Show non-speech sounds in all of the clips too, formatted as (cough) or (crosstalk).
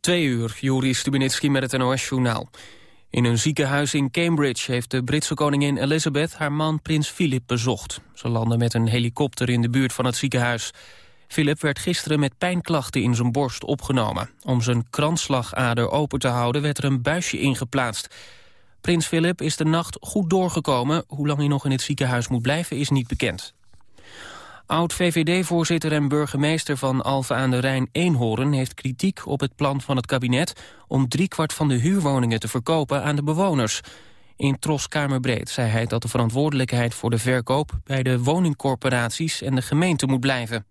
Twee uur, Juri Stubenitski met het NOS-journaal. In een ziekenhuis in Cambridge heeft de Britse koningin Elizabeth... haar man prins Philip bezocht. Ze landde met een helikopter in de buurt van het ziekenhuis. Philip werd gisteren met pijnklachten in zijn borst opgenomen. Om zijn kransslagader open te houden werd er een buisje ingeplaatst. Prins Philip is de nacht goed doorgekomen. Hoe lang hij nog in het ziekenhuis moet blijven is niet bekend. Oud-VVD-voorzitter en burgemeester van Alphen aan de Rijn Eenhoorn... heeft kritiek op het plan van het kabinet... om driekwart van de huurwoningen te verkopen aan de bewoners. In Tros Kamerbreed zei hij dat de verantwoordelijkheid voor de verkoop... bij de woningcorporaties en de gemeente moet blijven.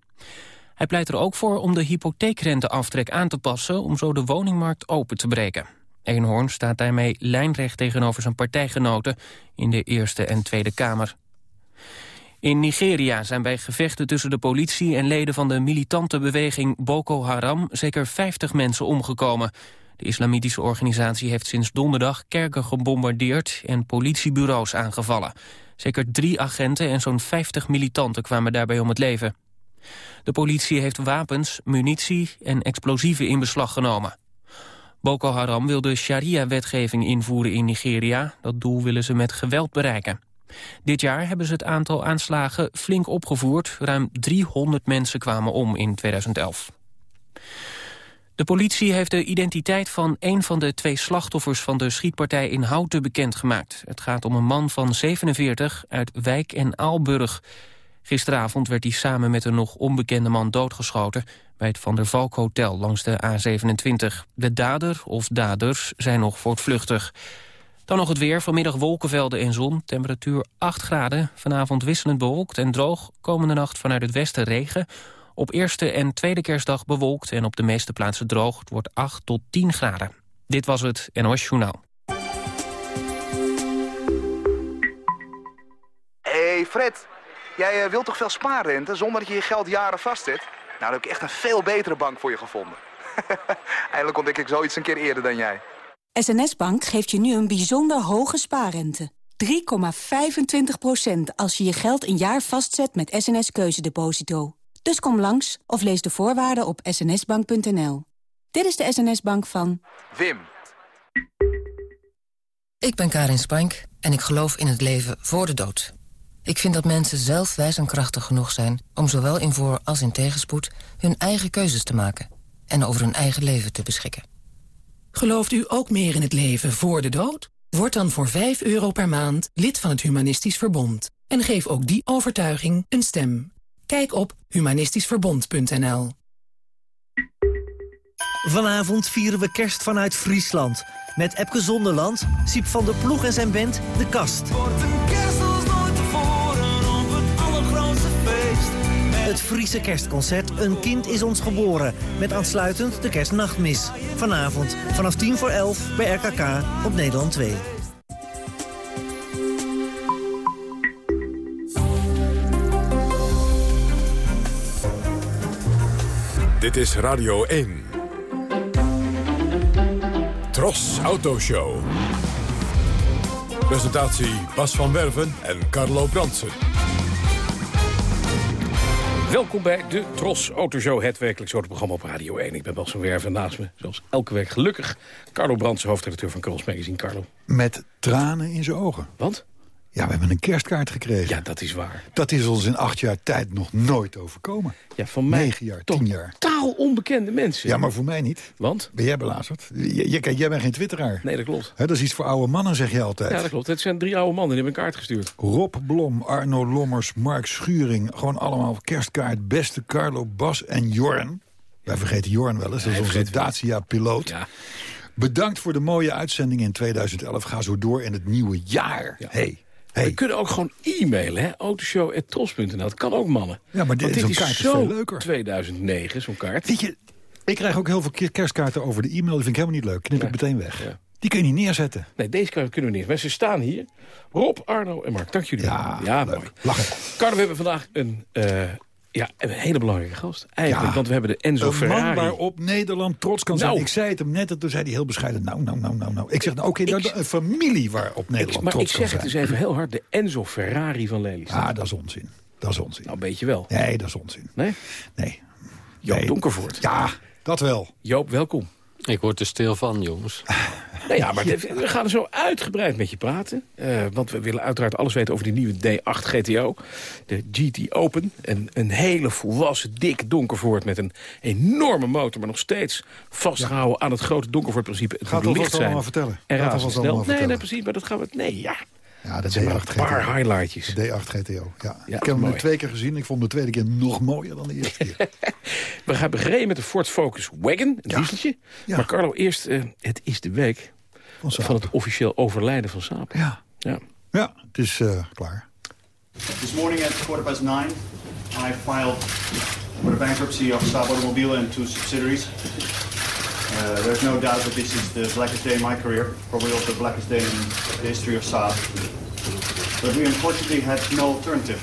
Hij pleit er ook voor om de hypotheekrenteaftrek aan te passen... om zo de woningmarkt open te breken. Eenhoorn staat daarmee lijnrecht tegenover zijn partijgenoten... in de Eerste en Tweede Kamer. In Nigeria zijn bij gevechten tussen de politie en leden van de militante beweging Boko Haram zeker 50 mensen omgekomen. De islamitische organisatie heeft sinds donderdag kerken gebombardeerd en politiebureaus aangevallen. Zeker drie agenten en zo'n 50 militanten kwamen daarbij om het leven. De politie heeft wapens, munitie en explosieven in beslag genomen. Boko Haram wil de sharia-wetgeving invoeren in Nigeria. Dat doel willen ze met geweld bereiken. Dit jaar hebben ze het aantal aanslagen flink opgevoerd. Ruim 300 mensen kwamen om in 2011. De politie heeft de identiteit van een van de twee slachtoffers van de schietpartij in Houten bekendgemaakt. Het gaat om een man van 47 uit Wijk en Aalburg. Gisteravond werd hij samen met een nog onbekende man doodgeschoten... bij het Van der Valk Hotel langs de A27. De dader of daders zijn nog voortvluchtig. Dan nog het weer. Vanmiddag wolkenvelden en zon. Temperatuur 8 graden. Vanavond wisselend bewolkt en droog. Komende nacht vanuit het westen regen. Op eerste en tweede kerstdag bewolkt en op de meeste plaatsen droog. Het wordt 8 tot 10 graden. Dit was het NOS Journaal. Hey Fred, jij uh, wilt toch veel spaarrente zonder dat je je geld jaren vastzet? Nou, dan heb ik echt een veel betere bank voor je gevonden. (laughs) Eindelijk ontdek ik zoiets een keer eerder dan jij. SNS Bank geeft je nu een bijzonder hoge spaarrente. 3,25% als je je geld een jaar vastzet met SNS Keuzedeposito. Dus kom langs of lees de voorwaarden op snsbank.nl. Dit is de SNS Bank van... Wim. Ik ben Karin Spank en ik geloof in het leven voor de dood. Ik vind dat mensen zelf wijs en krachtig genoeg zijn... om zowel in voor- als in tegenspoed hun eigen keuzes te maken... en over hun eigen leven te beschikken. Gelooft u ook meer in het leven voor de dood? Word dan voor 5 euro per maand lid van het Humanistisch Verbond. En geef ook die overtuiging een stem. Kijk op humanistischverbond.nl Vanavond vieren we kerst vanuit Friesland. Met Epke Zonderland, Siep van der Ploeg en zijn band De Kast. Het Friese kerstconcert Een kind is ons geboren. Met aansluitend de kerstnachtmis. Vanavond vanaf 10 voor 11 bij RKK op Nederland 2. Dit is Radio 1. Tros Autoshow. Presentatie Bas van Werven en Carlo Bransen. Welkom bij de Tros Autoshow, het werkelijk soort programma op Radio 1. Ik ben Bas van Werven naast me, zoals elke week gelukkig... Carlo Brands, hoofdredacteur van Cross Magazine. Carlo. Met tranen in zijn ogen. Want? Ja, we hebben een kerstkaart gekregen. Ja, dat is waar. Dat is ons in acht jaar tijd nog nooit overkomen. Ja, van mij Negen jaar, tien jaar. Taal onbekende mensen. Ja, maar voor mij niet. Want? Ben jij belazerd? J kijk, jij bent geen twitteraar. Nee, dat klopt. He, dat is iets voor oude mannen, zeg je altijd. Ja, dat klopt. Het zijn drie oude mannen, die hebben een kaart gestuurd. Rob Blom, Arno Lommers, Mark Schuring. Gewoon allemaal kerstkaart. Beste Carlo, Bas en Jorn. Wij vergeten Jorn wel eens. Dat is onze Dacia-piloot. Ja. Bedankt voor de mooie uitzending in 2011. Ga zo door in het nieuwe jaar. Ja. Hey. We kunnen ook gewoon e-mailen, hè? autoshow.tros.nl. Dat kan ook, mannen. Ja, maar dit- is kaart is zo veel leuker. 2009, zo'n kaart. Weet je, ik krijg ook heel veel kerstkaarten over de e-mail. Dat vind ik helemaal niet leuk. Knip ik Ja. meteen weg. Ja. Die kun je niet neerzetten. Nee, deze kunnen we niet. Maar ze staan hier. Rob, Arno en Mark, dank jullie Ja, wel. Ja, leuk. mooi. Lachen. Carlo, we hebben vandaag een, eh, ja, een hele belangrijke gast. Eigenlijk, Ja. want we hebben de Enzo Een Ferrari. man waarop Nederland trots kan zijn. Nou. Ik zei het hem net, en toen zei hij heel bescheiden... nou, nou, nou, nou, nou. Ik zeg, nou, oké, nou, een familie waarop Nederland Ik, maar ik trots kan zeg het zijn. eens even heel hard. De Enzo Ferrari van Lelystad. Ja, dat is onzin. Dat is onzin. Nou, een beetje wel. Nee, dat is onzin. Nee? Nee. Joop Nee. Donkervoort. Ja, dat wel. Joop, welkom. Ik word er stil van, jongens. (laughs) Nou ja, maar we gaan er zo uitgebreid met je praten. Uh, want we willen uiteraard alles weten over die nieuwe D8 GTO. De GT Open. Een, een hele volwassen, dik Donkervoort met een enorme motor... maar nog steeds vastgehouden ja. aan het grote Donkervoort-principe. Het Gaat moet licht zijn. allemaal vertellen. En Gaat razendsnel. Nee, nee, precies, maar dat gaan we... Nee, ja. Ja, de D8 Een paar highlightjes. De D8 GTO, ja. ja ik heb hem twee keer gezien. Ik vond de tweede keer nog mooier dan de eerste keer. (laughs) we gaan gereden met de Ford Focus Wagon, een ja. dieseltje. Ja. Maar Carlo, eerst, uh, het is de week van, van, het officieel overlijden van Saab. Ja, ja. ja het is uh, klaar. This morning at quarter past nine, I filed for the bankruptcy of Saab Automobile and two subsidiaries. Uh, there's no doubt that this is the blackest day in my career, probably also the blackest day in the history of Saab. But we unfortunately had no alternative.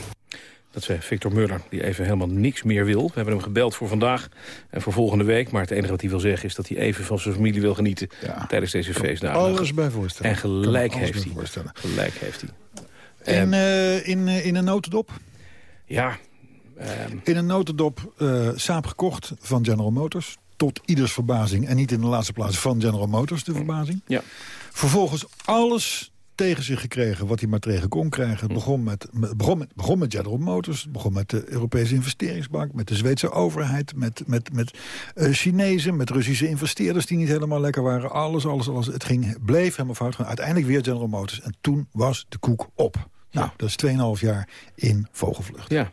Dat zei Victor Muller, die even helemaal niks meer wil. We hebben hem gebeld voor vandaag en voor volgende week. Maar het enige wat hij wil zeggen is dat hij even van zijn familie wil genieten... Ja. tijdens deze feestdagen. Alles bij voorstellen. En gelijk heeft hij. Voorstellen. Gelijk heeft hij. In, uh, in, uh, in een notendop? Ja. Um... In een notendop uh, Saab gekocht van General Motors tot ieders verbazing. En niet in de laatste plaats van General Motors de verbazing. Ja. Vervolgens alles tegen zich gekregen wat hij maar tegen kon krijgen. Het begon met, begon, met, begon met General Motors, het begon met de Europese investeringsbank... met de Zweedse overheid, met, met, met uh, Chinezen, met Russische investeerders... die niet helemaal lekker waren. Alles, alles, alles. Het ging, bleef helemaal fout gaan. Uiteindelijk weer General Motors. En toen was de koek op. Nou, dat is 2,5 jaar in vogelvlucht. Ja,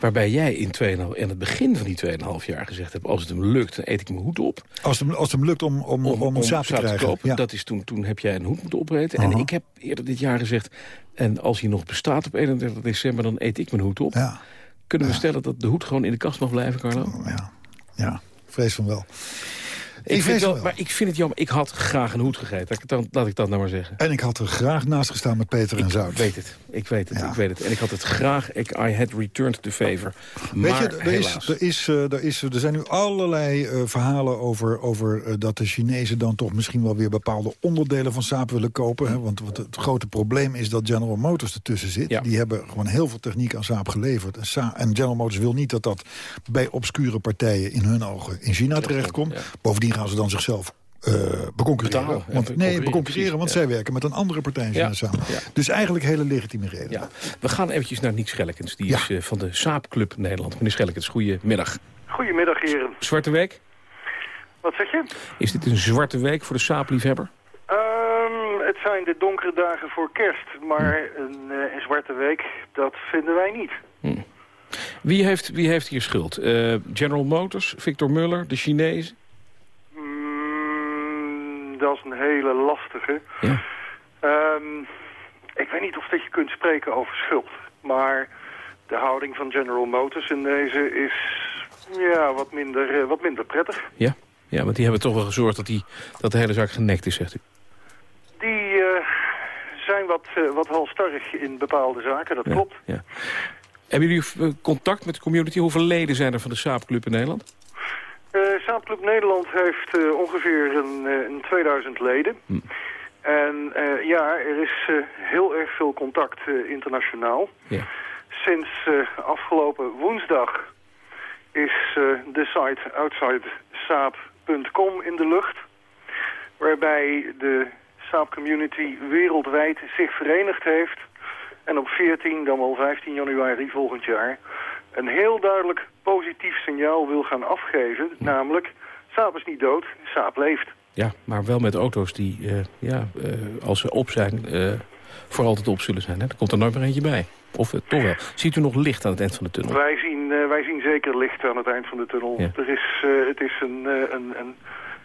Waarbij jij in, in het begin van die 2,5 jaar gezegd hebt... als het hem lukt, dan eet ik mijn hoed op. Als het, als het hem lukt om, om, om, om, om te krijgen. Kopen, Dat is toen, toen heb jij een hoed moeten opeten. En ik heb eerder dit jaar gezegd... en als hij nog bestaat op 31 december, dan eet ik mijn hoed op. Ja. Kunnen we stellen dat de hoed gewoon in de kast mag blijven, Carlo? Ja, ja vrees van wel. Ik, vind wel, maar ik vind het jammer. Ik had graag een hoed gegeten. Laat ik dat nou maar zeggen. En ik had er graag naast gestaan met Peter en Zout. Ik weet het. Ik weet het. Ik weet het. En ik had het graag... Ik, I had returned the favor. Weet je, er, is, er, is, uh, er, is, er zijn nu allerlei uh, verhalen over, over uh, dat de Chinezen dan toch misschien wel weer bepaalde onderdelen van Saab willen kopen. Hè? Want het grote probleem is dat General Motors ertussen zit. Ja. Die hebben gewoon heel veel techniek aan Saab geleverd. En, Sa en, General Motors wil niet dat dat bij obscure partijen in hun ogen in China terechtkomt. Ja. Bovendien gaan ze dan zichzelf uh, beconcurreren. Betalen, want, nee, beconcurreren, want zij werken met een andere partij ja. samen. Ja. Dus eigenlijk hele legitieme reden. Ja. We gaan eventjes naar Niek Schellekens. Die is uh, van de Saapclub Nederland. Meneer Schellekens, goedemiddag. Goedemiddag, heren. Zwarte week? Wat zeg je? Is dit een zwarte week voor de saapliefhebber? Um, het zijn de donkere dagen voor kerst. Maar hm. een, uh, een, zwarte week, dat vinden wij niet. Hm. Wie, heeft, wie heeft hier schuld? General Motors, Victor Muller, de Chinezen? Dat is een hele lastige. Ja. Um, ik weet niet of dat je kunt spreken over schuld. Maar de houding van General Motors in deze is ja, wat, minder, uh, wat minder prettig. Ja? ja, want die hebben toch wel gezorgd dat, die, dat de hele zaak genekt is, zegt u. Die uh, zijn wat, uh, wat halstarrig in bepaalde zaken, dat ja, klopt. Ja. Hebben jullie contact met de community? Hoeveel leden zijn er van de Saapclub in Nederland? Uh, Saapclub Nederland heeft uh, ongeveer een, uh, een 2000 leden. Hm. En ja, er is heel erg veel contact internationaal. Ja. Sinds afgelopen woensdag is de site outsidesaap.com in de lucht. Waarbij de Saap community wereldwijd zich verenigd heeft. En op 14, dan wel 15 januari volgend jaar een heel duidelijk positief signaal wil gaan afgeven. Namelijk, Saab is niet dood, Saab leeft. Ja, maar wel met auto's die, uh, ja, uh, als ze op zijn, uh, voor altijd op zullen zijn. Hè? Er komt er nooit meer eentje bij. Of toch wel. Ziet u nog licht aan het eind van de tunnel? Wij zien, wij zien zeker licht aan het eind van de tunnel. Ja. Er is, het is een, een, een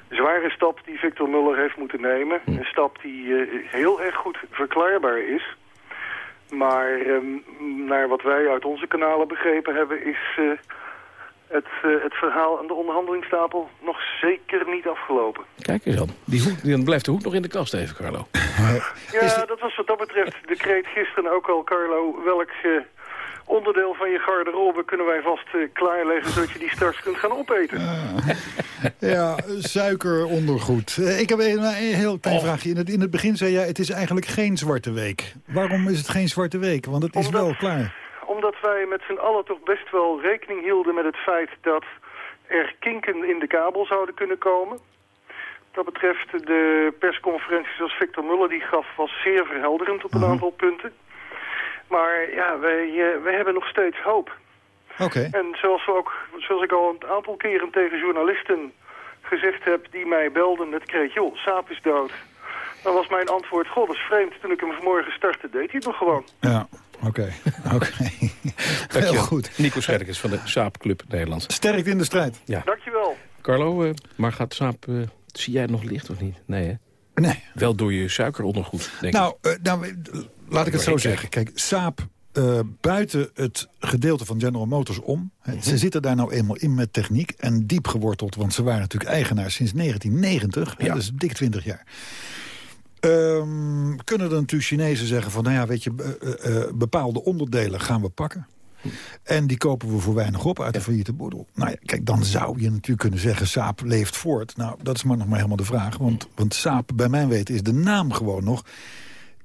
zware stap die Victor Muller heeft moeten nemen. Hm. Een stap die heel erg goed verklaarbaar is. Maar um, naar wat wij uit onze kanalen begrepen hebben... is uh, het, uh, het verhaal aan de onderhandelingstafel nog zeker niet afgelopen. Kijk eens dan. Die hoed, dan blijft de hoed nog in de kast even, Carlo. (laughs) ja, dat was wat dat betreft de kreet gisteren ook al, Carlo. Welk... Onderdeel van je garderobe kunnen wij vast uh, klaarleggen... zodat je die straks kunt gaan opeten. Uh, ja, suikerondergoed. Uh, ik heb een, een heel klein oh. vraagje. In het, in het begin zei jij, het is eigenlijk geen zwarte week. Waarom is het geen zwarte week? Want het is omdat, wel klaar. Omdat wij met z'n allen toch best wel rekening hielden met het feit... dat er kinken in de kabel zouden kunnen komen. Dat betreft de persconferentie zoals Victor Muller die gaf was zeer verhelderend op een Mhm. aantal punten. Maar ja, wij, eh, wij hebben nog steeds hoop. Oké. En zoals, we ook, zoals ik al een aantal keren tegen journalisten gezegd heb die mij belden met kreet, joh, Saap is dood. Dan was mijn antwoord, god, dat is vreemd. Toen ik hem vanmorgen startte, deed hij het nog gewoon. Ja, oké. (laughs) Oké. Heel Dankjewel. goed. Nico Scherkens van de Saap Club Nederland. Sterkt in de strijd. Ja. Dankjewel. Carlo, eh, maar gaat Saap... eh, zie jij het nog licht of niet? Nee, hè? Nee. Wel door je suikerondergoed, denk ik. Nou, eh, nou, laat ik het zo zeggen. Kijk, Saab eh, buiten het gedeelte van General Motors om. hè, Ze zitten daar nou eenmaal in met techniek en diep geworteld. Want ze waren natuurlijk eigenaar sinds 1990. hè, Ja. dus dik 20 jaar. Ehm, kunnen er natuurlijk Chinezen zeggen van... nou ja, weet je, eh, eh, bepaalde onderdelen gaan we pakken. En die kopen we voor weinig op uit de failliete boedel. Nou ja, kijk, dan zou je natuurlijk kunnen zeggen... Saap leeft voort. Nou, dat is maar nog maar helemaal de vraag. Want, want Saap, bij mijn weten, is de naam gewoon nog...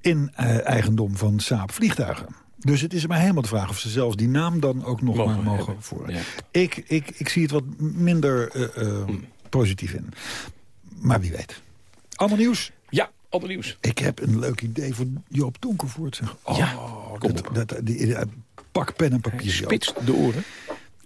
in eh, eigendom van Saap vliegtuigen. Dus het is maar helemaal de vraag of ze zelfs die naam dan ook nog Mogen maar mogen hebben. voeren. Ja. Ik, ik, ik zie het wat minder eh, eh, positief in. Maar wie weet. Ander nieuws? Ja, ander nieuws. Ik heb een leuk idee voor Joop Donkervoort. Zeg. Oh, Ja, kom dat, op. dat, die, pak pen en papier. Spits de oren.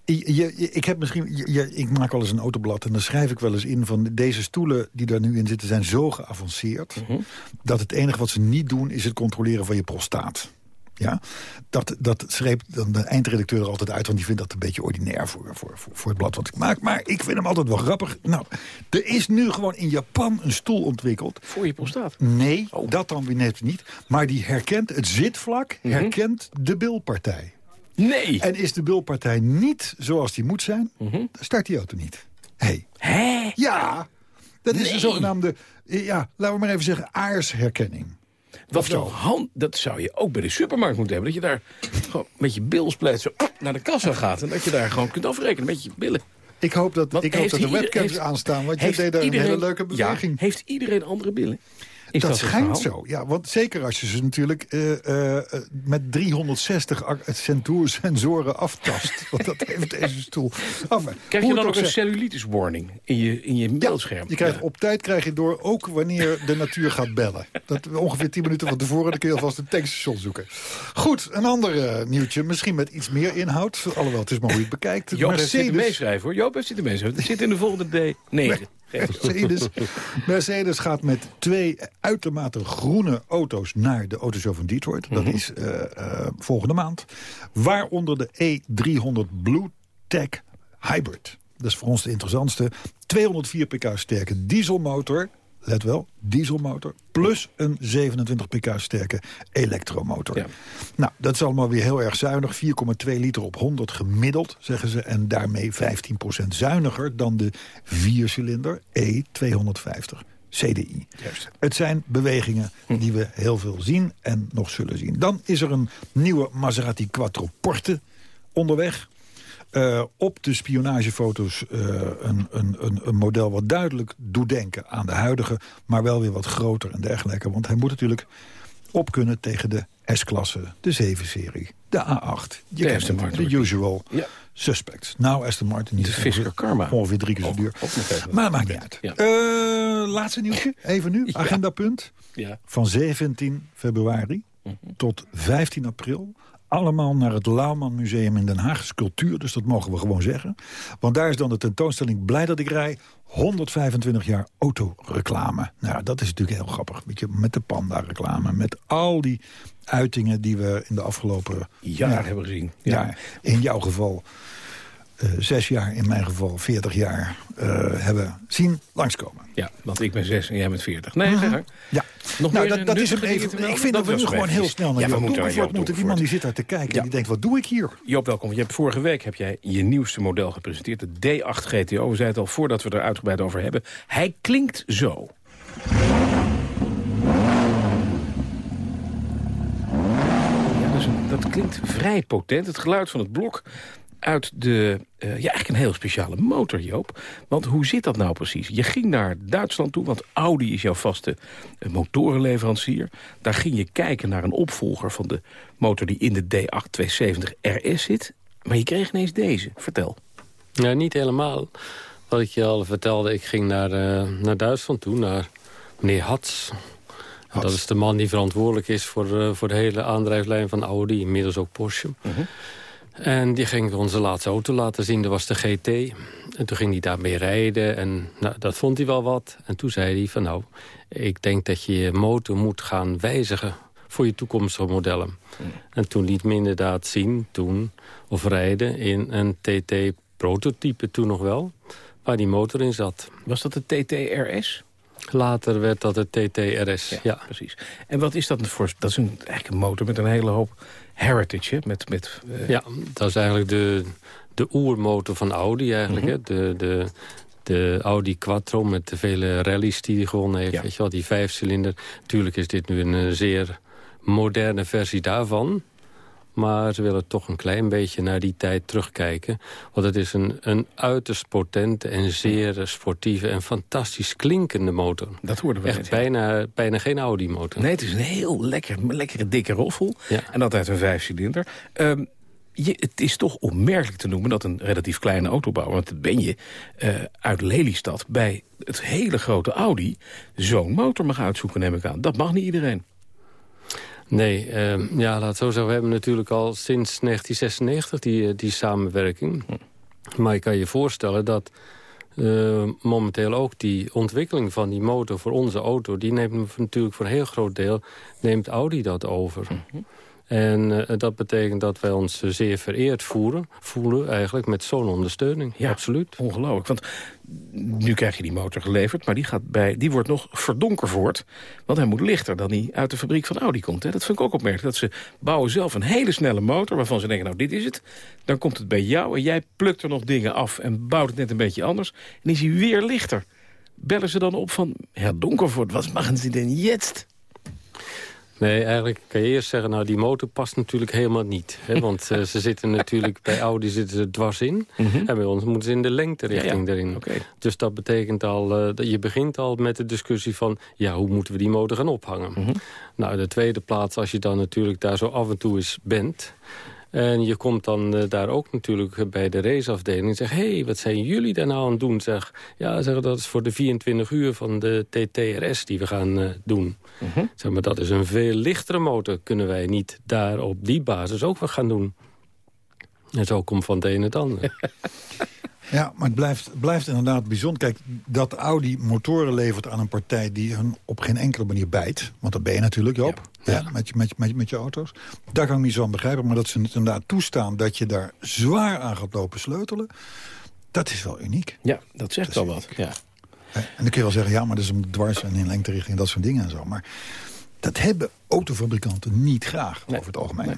Je, je- ik, heb misschien, je- ik maak wel eens een autoblad en dan schrijf ik wel eens in... van deze stoelen die daar nu in zitten zijn zo geavanceerd... Mhm. dat het enige wat ze niet doen is het controleren van je prostaat. Ja? Dat, dat schreef dan de eindredacteur er altijd uit... want die vindt dat een beetje ordinair voor, voor, voor, voor het blad wat ik maak. Maar ik vind hem altijd wel grappig. Nou, er is nu gewoon in Japan een stoel ontwikkeld... Voor je prostaat. Nee, Oh. dat dan weer net niet. Maar die herkent, het zitvlak Mhm. herkent de bilpartij. Nee. En is de bilpartij niet zoals die moet zijn, dan start die auto niet. Hey. Hè? Ja, dat is Nee. een zogenaamde, ja, laten we maar even zeggen, aarsherkenning. Wat zo. zo hand, dat zou je ook bij de supermarkt moeten hebben. Dat je daar gewoon met je bilspleet zo naar de kassa gaat. En dat je daar gewoon kunt afrekenen met je billen. Ik hoop dat, Want ik hoop dat de webcams heeft- aanstaan, want je deed daar een hele leuke Ja, beweging. heeft iedereen andere billen? Is dat schijnt zo, ja. Want zeker als je ze natuurlijk eh, eh, eh, met 360 ac- centoer- sensoren aftast. (laughs) want dat heeft deze stoel. Krijg je dan ook een cellulitis warning in je, in je beeldscherm? Je krijgt Ja. op tijd krijg je door, ook wanneer de natuur gaat bellen. Dat ongeveer 10 minuten van tevoren, dan kun je alvast een tankstation zoeken. Goed, een ander nieuwtje, misschien met iets meer inhoud. Alhoewel, het is maar hoe je het bekijkt. Joop heeft zitten Mercedes, meeschrijven hoor. Joop heeft zitten meeschrijven. Het zit in de volgende D9. Mercedes, Mercedes gaat met twee uitermate groene auto's naar de autoshow van Detroit. Dat Mhm. is eh, eh, volgende maand. Waaronder de E300 Blue Tech Hybrid. Dat is voor ons de interessantste. 204 pk sterke dieselmotor. Let wel, dieselmotor. Plus een 27 pk sterke elektromotor. Ja. Nou, dat is allemaal weer heel erg zuinig. 4,2 liter op 100 gemiddeld, zeggen ze. En daarmee 15% zuiniger dan de viercilinder E250 CDI. Juist. Het zijn bewegingen die we heel veel zien en nog zullen zien. Dan is er een nieuwe Maserati Quattroporte onderweg. Eh, op de spionagefoto's eh, een, een, een, een model wat duidelijk doet denken aan de huidige... maar wel weer wat groter en dergelijke. Want hij moet natuurlijk op kunnen tegen de S-klasse, de 7-serie, de A8. Je De kent Aston het, Martin. de usual Ja. suspects. Nou, Aston Martin niet. De Fisker Karma. Ongeveer drie keer zo duur. Maar maakt niet uit. Ja. Eh, laatste nieuwtje, even nu. (laughs) Agendapunt. Ja. Van 17 februari Mhm. tot 15 april. Allemaal naar het Lauwman Museum in Den Haag. Sculptuur, dus dat mogen we gewoon zeggen. Want daar is dan de tentoonstelling Blij dat ik rij. 125 jaar autoreclame. Nou, dat is natuurlijk heel grappig. Met de Panda-reclame. Met al die uitingen die we in de afgelopen Jaar ja, hebben gezien. ja. in jouw geval eh, zes jaar, in mijn geval 40 jaar eh, hebben zien langskomen. Ja, want ik ben 6 en jij bent 40. Nee, ga gang. Ja, Nog nou, meer dat, dat is dingen even. melden? Ik vind dat, we nu hem gewoon heel snel naar Ja, Joop moeten Joop moeten. Die man die zit daar te kijken Ja. en die denkt, wat doe ik hier? Joop, welkom. Je hebt vorige week heb jij je nieuwste model gepresenteerd, de D8 GTO. We zeiden het al voordat we er uitgebreid over hebben. Hij klinkt zo. Ja, dus dat klinkt vrij potent. Het geluid van het blok uit de... eh, ja, eigenlijk een heel speciale motor, Joop. Want hoe zit dat nou precies? Je ging naar Duitsland toe, want Audi is jouw vaste eh, motorenleverancier. Daar ging je kijken naar een opvolger van de motor die in de D8 270 RS zit. Maar je kreeg ineens deze. Vertel. Ja, niet helemaal. wat ik je al vertelde, ik ging naar, uh, naar Duitsland toe, naar meneer Hats. Dat is de man die verantwoordelijk is voor, uh, voor de hele aandrijflijn van Audi, inmiddels ook Porsche. Mhm. En die ging onze laatste auto laten zien, dat was de GT. En toen ging hij daarmee rijden en nou, dat vond hij wel wat. En toen zei hij van nou, ik denk dat je je motor moet gaan wijzigen voor je toekomstige modellen. En toen liet me inderdaad zien, toen, of rijden in een TT-prototype toen nog wel, waar die motor in zat. Was dat de TTRS? Later werd dat de TTRS, ja, Precies. En wat is dat voor... Dat is een, eigenlijk een motor met een hele hoop heritage, hè? Met, met, uh... Ja, dat is eigenlijk de, de oermotor van Audi eigenlijk, hè? Mhm. De, de, de Audi Quattro met de vele rallies die hij gewonnen heeft. Weet je wel, die vijfcilinder. Tuurlijk is dit nu een eh, zeer moderne versie daarvan. Maar ze willen toch een klein beetje naar die tijd terugkijken. Want het is een, een uiterst potente en zeer sportieve en fantastisch klinkende motor. Dat hoorden we Echt bijna, bijna geen Audi-motor. Nee, het is een heel lekker, lekkere dikke roffel. En dat uit een vijfcilinder. Um, je, het is toch onmerkelijk te noemen dat een relatief kleine autobouwer... want dat ben je, uh, uit Lelystad bij het hele grote Audi... zo'n motor mag uitzoeken, neem ik aan. Dat mag niet iedereen. Nee, uh, ja, laat zo zeggen. We hebben natuurlijk al sinds 1996 die, eh, die samenwerking. Maar ik kan je voorstellen dat uh, momenteel ook die ontwikkeling van die motor voor onze auto... die neemt natuurlijk voor een heel groot deel neemt Audi dat over. Mhm. En uh, dat betekent dat wij ons zeer vereerd voeren, voelen eigenlijk met zo'n ondersteuning. Ja, absoluut. Ongelooflijk. Want nu krijg je die motor geleverd, maar die, gaat bij, die wordt nog verdonkervoort. Want hij moet lichter dan die uit de fabriek van Audi komt. Hè. Dat vind ik ook opmerkelijk. Dat ze bouwen zelf een hele snelle motor waarvan ze denken, nou dit is het. Dan komt het bij jou en jij plukt er nog dingen af en bouwt het net een beetje anders. En is hij weer lichter. Bellen ze dan op van, ja donkervoort, wat maken ze denn jetzt? Nee, eigenlijk kan je eerst zeggen, nou die motor past natuurlijk helemaal niet. Hè? Want uh, ze zitten (laughs) natuurlijk, bij Audi zitten ze dwars in. Mhm. En bij ons moeten ze in de lengterichting ja, ja. erin. Okay. Dus dat betekent al, uh, dat je begint al met de discussie van... ja, hoe moeten we die motor gaan ophangen? Mm -hmm. Nou, de tweede plaats, als je dan natuurlijk daar zo af en toe eens bent... En je komt dan uh, daar ook natuurlijk bij de raceafdeling en zegt... hé, hey, wat zijn jullie daar nou aan het doen? Zeg, ja, zeg, dat is voor de 24 uur van de TTRS die we gaan uh, doen. Mhm. Zeg maar, dat is een veel lichtere motor. Kunnen wij niet daar op die basis ook wat gaan doen? En zo komt van het een het ander. (laughs) Ja, maar het blijft, blijft inderdaad bijzonder. Kijk, dat Audi motoren levert aan een partij die hun op geen enkele manier bijt. Want dat ben je natuurlijk, Joop. Ja. ja met, je, met, met, met je auto's. Daar kan ik niet zo aan begrijpen. Maar dat ze het inderdaad toestaan dat je daar zwaar aan gaat lopen sleutelen. Dat is wel uniek. Ja, dat zegt wel wat. Ja. En dan kun je wel zeggen, ja, maar dat is een dwars en in lengterichting, dat soort dingen en zo. Maar dat hebben autofabrikanten niet graag, over het algemeen. Nee.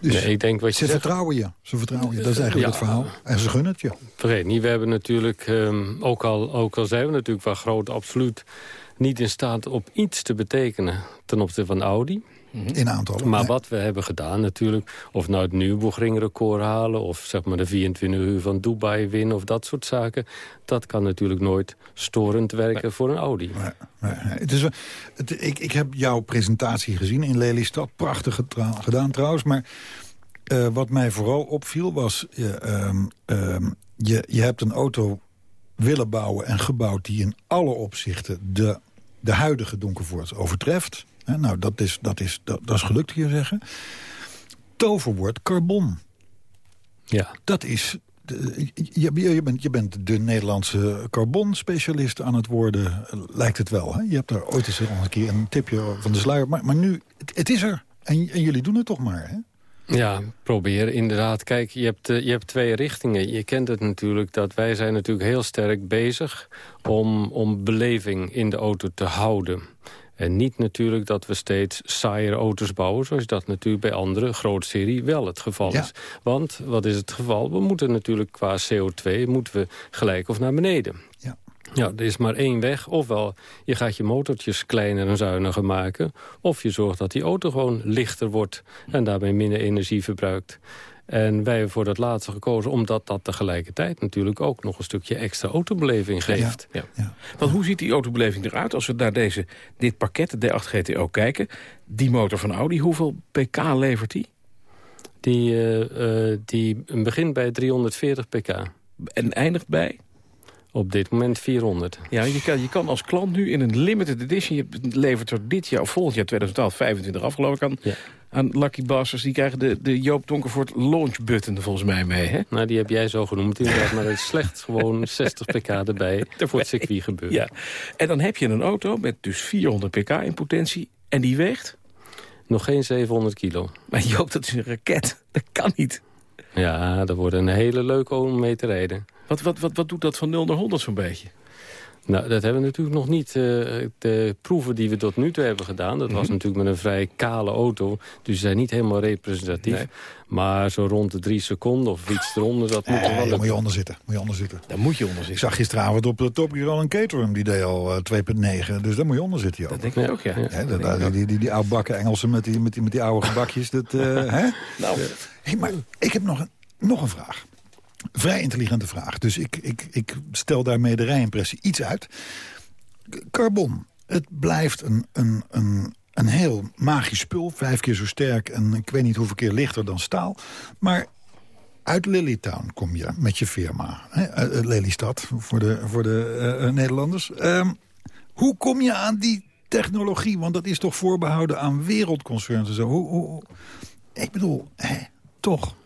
Dus nee, ik denk wat je ze vertrouwen je. Ze vertrouwen je. Dat is eigenlijk het verhaal. En ze gunnen het je. Vergeet niet, we hebben natuurlijk, um, ook, al, ook al zijn we natuurlijk wel groot, absoluut niet in staat op iets te betekenen ten opzichte van Audi. In aantallen. Maar wat we hebben gedaan natuurlijk, of nou het Nürburgring-record halen... of zeg maar de 24 uur van Dubai winnen of dat soort zaken... dat kan natuurlijk nooit storend werken voor een Audi. Nee, nee, het is, het, ik, ik heb jouw presentatie gezien in Lelystad. Prachtig gedaan trouwens, maar... Uh, wat mij vooral opviel was... Uh, um, je, je hebt een auto willen bouwen en gebouwd... die in alle opzichten de, de huidige Donkervoort overtreft nou, dat is, dat, is, dat, dat is gelukt hier zeggen. Toverwoord carbon. Ja. Dat is... Je, je, bent, je bent de Nederlandse carbon-specialist aan het worden, lijkt het wel. Hè? Je hebt daar ooit eens een keer een tipje van de sluier. Maar, maar nu, het, het is er. En, en, jullie doen het toch maar, hè? Ja, proberen inderdaad. Kijk, je hebt, uh, je hebt twee richtingen. Je kent het natuurlijk dat wij zijn natuurlijk heel sterk bezig... om, om beleving in de auto te houden. En niet natuurlijk dat we steeds saaiere auto's bouwen... zoals dat natuurlijk bij andere grote serie wel het geval is. Want, wat is het geval? We moeten natuurlijk qua CO2 moeten we gelijk of naar beneden. Ja. Ja, er is maar één weg. Ofwel, je gaat je motortjes kleiner en zuiniger maken... of je zorgt dat die auto gewoon lichter wordt... en daarmee minder energie verbruikt. En wij hebben voor dat laatste gekozen omdat dat tegelijkertijd natuurlijk ook nog een stukje extra autobeleving geeft. Ja, ja. Want hoe ziet die autobeleving eruit als we naar deze, dit pakket, de D8 GTO, kijken? Die motor van Audi, hoeveel pk levert die? Die, uh, uh, die begint bij 340 pk. En eindigt bij? Op dit moment 400. Ja, je kan, je kan als klant nu in een limited edition... je levert er dit jaar, volgend jaar 2025 af geloof ik aan... Ja. aan Lucky Bastards, die krijgen de, de Joop Donkervoort launch button volgens mij mee. Hè? Nou, die heb jij zo genoemd inderdaad. maar er is slecht gewoon (laughs) 60 pk erbij voor het circuit gebeuren. Ja. En dan heb je een auto met dus 400 pk in potentie en die weegt? Nog geen 700 kilo. Maar Joop, dat is een raket. Dat kan niet. Ja, dat wordt een hele leuke om mee te rijden. Wat, wat, wat, wat doet dat van 0 naar 100 zo'n beetje? Nou, dat hebben we natuurlijk nog niet. Uh, de proeven die we tot nu toe hebben gedaan... dat was mhm. natuurlijk met een vrij kale auto. Dus ze zijn niet helemaal representatief. Maar zo rond de drie seconden of iets eronder... dat moet wel moet je onder zitten. Moet je onder zitten. Daar moet je onder zitten. Ik zag gisteravond op de Top Gear al een Caterham. Die deed al 2.9. Eh, dus daar moet je onder zitten. Joh. Dat denk ik ook, ja. ja, ja die, die, die, die oude bakken Engelsen met die, met die, met die oude gebakjes. Dat, uh, (laughs) hè? Nou. Hey, maar ik heb nog een, nog een vraag. Vrij intelligente vraag. Dus ik, ik, ik stel daarmee de rijimpressie iets uit. Carbon. Het blijft een, een, een, een heel magisch spul. Vijf keer zo sterk en ik weet niet hoeveel keer lichter dan staal. Maar uit Lilytown kom je met je firma. Hè? Lelystad, voor de, voor de uh, Nederlanders. Um, hoe kom je aan die technologie? Want dat is toch voorbehouden aan wereldconcerns en zo. Hoe, hoe, ik bedoel, hè, toch...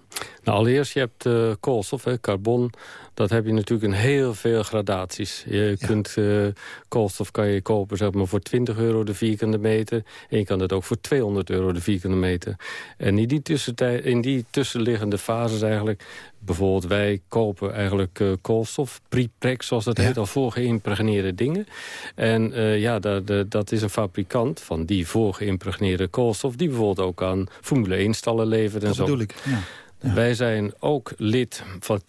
Nou, allereerst, je hebt uh, koolstof, hè, carbon. Dat heb je natuurlijk in heel veel gradaties. Je kunt uh, koolstof kan je kopen zeg maar, voor 20 euro de vierkante meter. En je kan dat ook voor 200 euro de vierkante meter. En in die, tussentijd, in die tussenliggende fases eigenlijk... bijvoorbeeld wij kopen eigenlijk uh, koolstof, prepreg zoals dat heet... al voorgeïmpregneerde dingen. En ja, dat, dat is een fabrikant van die voorgeïmpregneerde koolstof... die bijvoorbeeld ook aan Formule 1-stallen levert en dat zo. bedoel ik, ja. Wij zijn ook lid van,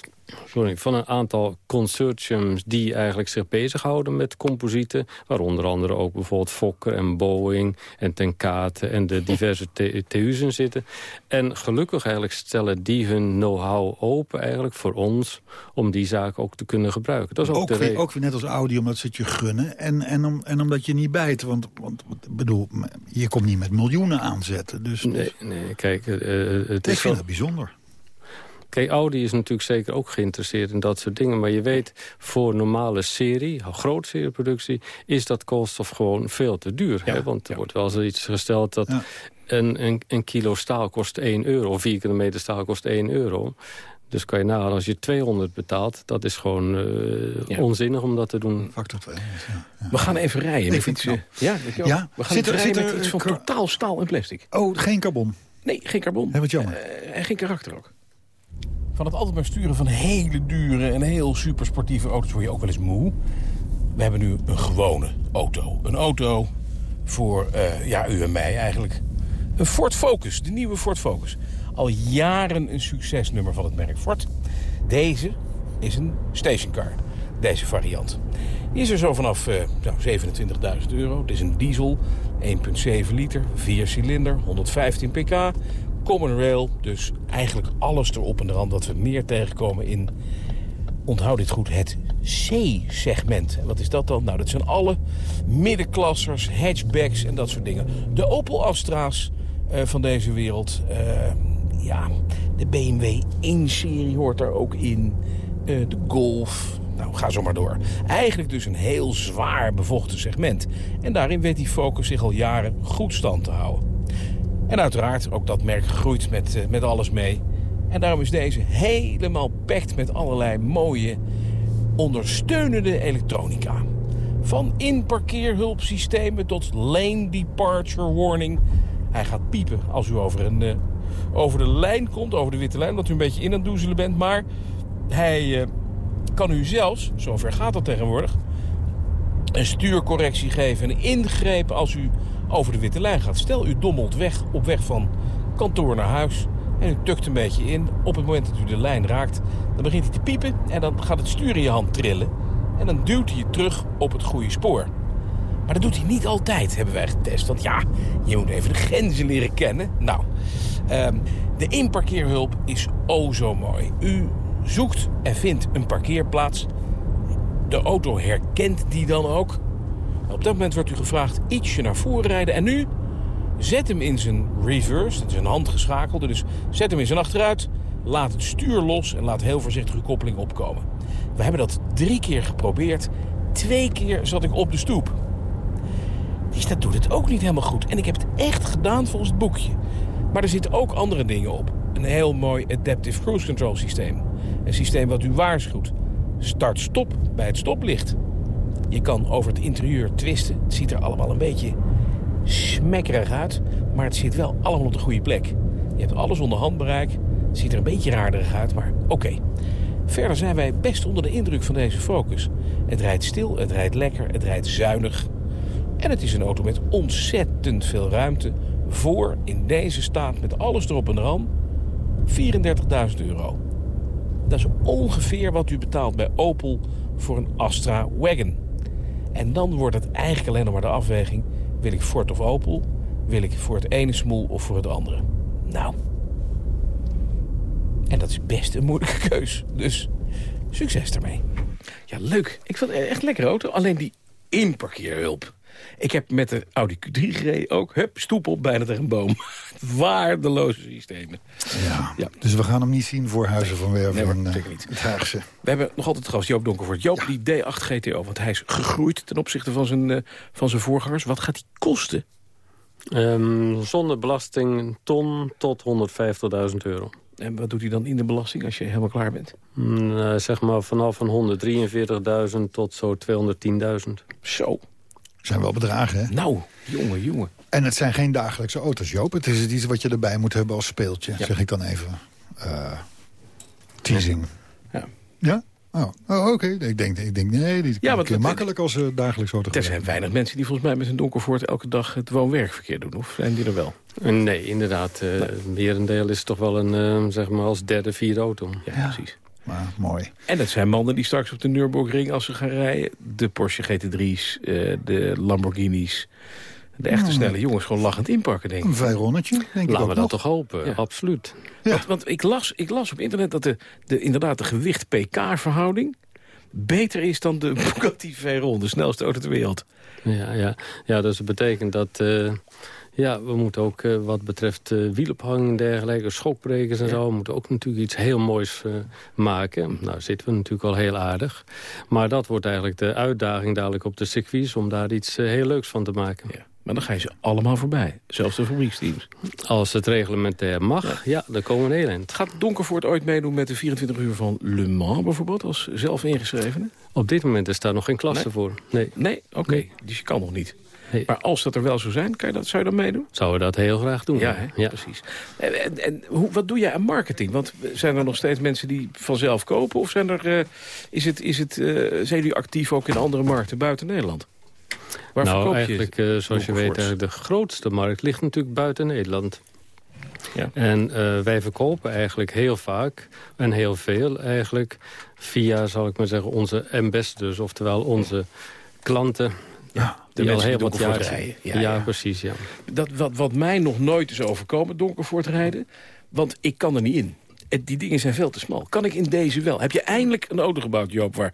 sorry, van een aantal consortiums die eigenlijk zich bezighouden met composieten. Waar onder andere ook bijvoorbeeld Fokker en Boeing en Tenkate en de (laughs) diverse TU's in zitten. En gelukkig eigenlijk stellen die hun know-how open eigenlijk voor ons om die zaak ook te kunnen gebruiken. Dat is ook, ook, de weer, ook weer net als Audi omdat ze het je gunnen en, en, om, en omdat je niet bijt. Want, want bedoel, je komt niet met miljoenen aanzetten. Dus, nee, nee, kijk, uh, het ik is vind het bijzonder. Kijk, Audi is natuurlijk zeker ook geïnteresseerd in dat soort dingen. Maar je weet, voor normale serie, groot serieproductie... is dat koolstof gewoon veel te duur. hè? Want er wordt wel zoiets gesteld dat... Een, een, een, kilo staal kost 1 euro, of 4 kilometer staal kost 1 euro. Dus kan je nagaan, als je 200 betaalt, dat is gewoon uh, onzinnig om dat te doen. Factor 2. Ja. We gaan even rijden. Ik vind het ja, ja, we gaan zit er, rijden met iets van totaal staal en plastic. Oh, geen carbon? Nee, geen carbon. Heel wat jammer. Uh, en geen karakter ook. Van het altijd maar sturen van hele dure en heel supersportieve auto's word je ook wel eens moe. We hebben nu een gewone auto. Een auto voor, uh, ja, u en mij eigenlijk. Een Ford Focus, de nieuwe Ford Focus. Al jaren een succesnummer van het merk Ford. Deze is een stationcar, deze variant. Die is er zo vanaf uh, nou, 27.000 euro. Het is een diesel, 1,7 liter, 4 cilinder, 115 pk. Common Rail, dus eigenlijk alles erop en eraan dat we meer tegenkomen in, onthoud dit goed, het C-segment. En wat is dat dan? Nou, dat zijn alle middenklassers, hatchbacks en dat soort dingen. De Opel Astra's uh, van deze wereld. Uh, ja, de BMW 1-serie hoort daar ook in. Uh, de Golf. Nou, ga zo maar door. Eigenlijk dus een heel zwaar bevochten segment. En daarin weet die Focus zich al jaren goed stand te houden. En uiteraard, ook dat merk groeit met, met alles mee. En daarom is deze helemaal pekt met allerlei mooie ondersteunende elektronica. Van inparkeerhulpsystemen tot lane departure warning. Hij gaat piepen als u over, een, uh, over de lijn komt, over de witte lijn, omdat u een beetje in aan het doezelen bent. Maar hij uh, kan u zelfs, zover gaat dat tegenwoordig, een stuurcorrectie geven, een ingreep als u over de witte lijn gaat. Stel u dommelt weg op weg van kantoor naar huis en u tukt een beetje in. Op het moment dat u de lijn raakt, dan begint hij te piepen en dan gaat het stuur in je hand trillen. En dan duwt hij je terug op het goede spoor. Maar dat doet hij niet altijd, hebben wij getest. Want ja, je moet even de grenzen leren kennen. Nou, um, de inparkeerhulp is o zo mooi. U zoekt en vindt een parkeerplaats. De auto herkent die dan ook. Op dat moment wordt u gevraagd ietsje naar voren rijden. En nu zet hem in zijn reverse. Dat is een handgeschakelde. Dus zet hem in zijn achteruit. Laat het stuur los en laat heel voorzichtig uw koppeling opkomen. We hebben dat drie keer geprobeerd. Twee keer zat ik op de stoep. Dus dat doet het ook niet helemaal goed. En ik heb het echt gedaan volgens het boekje. Maar er zitten ook andere dingen op. Een heel mooi Adaptive Cruise Control systeem. Een systeem wat u waarschuwt. Start-stop bij het stoplicht. Je kan over het interieur twisten. Het ziet er allemaal een beetje smekkerig uit. Maar het zit wel allemaal op de goede plek. Je hebt alles onder handbereik. Het ziet er een beetje raarderig uit, maar oké. Verder zijn wij best onder de indruk van deze Focus. Het rijdt stil, het rijdt lekker, het rijdt zuinig. En het is een auto met ontzettend veel ruimte voor in deze staat met alles erop en eraan 34.000 euro. Dat is ongeveer wat u betaalt bij Opel voor een Astra Wagon. En dan wordt het eigenlijk alleen nog maar de afweging... wil ik Ford of Opel, wil ik voor het ene smoel of voor het andere. Nou, en dat is best een moeilijke keus. Dus succes ermee. Ja, leuk. Ik vond het echt een lekkere auto. Alleen die inparkeerhulp. Ik heb met de Audi Q3 gereden ook. Hup, stoep op, bijna tegen een boom. (laughs) Waardeloze systemen. Ja, ja, dus we gaan hem niet zien voor Huizen van Werven nee, en uh, niet. het Haagse. We hebben nog altijd gast Joop Donkervoort. Joop, ja. die D8 GTO, want hij is gegroeid ten opzichte van zijn, uh, van zijn voorgangers. Wat gaat die kosten? Um, zonder belasting ton tot 150.000 euro. En wat doet hij dan in de belasting als je helemaal klaar bent? Mm, uh, zeg maar vanaf van 143.000 tot zo 210.000. Zo. Zijn wel bedragen, hè? Nou, jongen, jongen. En het zijn geen dagelijkse auto's, Joop. Het is iets wat je erbij moet hebben als speeltje, ja. zeg ik dan even. Uh, teasing. Ja. Ja? Oh, oh oké. Okay. Ik, denk, ik denk, nee, die ja, makkelijk als uh, dagelijks auto. Er zijn weinig mensen die volgens mij met een donkervoort elke dag het woon-werkverkeer doen. Of zijn die er wel? Nee, inderdaad. Uh, nee. Merendeel is toch wel een, uh, zeg maar als derde, vierde auto. Ja, ja. precies. Maar mooi. En dat zijn mannen die straks op de Nürburgring, als ze gaan rijden... de Porsche GT3's, de Lamborghinis... de echte snelle jongens gewoon lachend inpakken, denk ik. Een vijronnetje, denk Laten ik we dat toch hopen, ja. absoluut. Ja. Want, want, ik, las, ik las op internet dat de, de, inderdaad de gewicht-PK-verhouding... beter is dan de (laughs) Bugatti Veyron, de snelste auto ter wereld. Ja, ja. ja dus dat betekent dat... Uh... Ja, we moeten ook uh, wat betreft uh, wielophanging en dergelijke, schokbrekers en ja. zo... we moeten ook natuurlijk iets heel moois uh, maken. Nou, zitten we natuurlijk al heel aardig. Maar dat wordt eigenlijk de uitdaging dadelijk op de circuits... om daar iets heel leuks van te maken. Ja. Maar dan ga je ze allemaal voorbij, zelfs de fabrieksteams. Als het reglementair mag, ja, ja dan komen we heel eind. Gaat Donkervoort ooit meedoen met de 24 uur van Le Mans bijvoorbeeld... als zelf ingeschrevene? Op dit moment is daar nog geen klasse nee? voor. Nee, nee? oké. Okay. Nee. Dus je kan nog niet. Maar als dat er wel zou zijn, kan je dat, zou je dat meedoen? Zouden we dat heel graag doen. Ja, hè? ja. precies. En, en, en hoe, wat doe jij aan marketing? Want zijn er nog steeds mensen die vanzelf kopen? Of zijn, er, uh, is het, is het, uh, zijn jullie actief ook in andere markten buiten Nederland? Waar nou, eigenlijk, uh, zoals je weet, eigenlijk de grootste markt ligt natuurlijk buiten Nederland. Ja. En uh, wij verkopen eigenlijk heel vaak en heel veel eigenlijk via, zal ik maar zeggen, onze ambassadors, oftewel onze klanten. Ja, de die al heel wat jaren rijden. Ja, ja, ja, precies, ja. Dat, wat, wat mij nog nooit is overkomen, donkervoort rijden, want ik kan er niet in. Die dingen zijn veel te smal. Kan ik in deze wel? Heb je eindelijk een auto gebouwd, Joop, waar,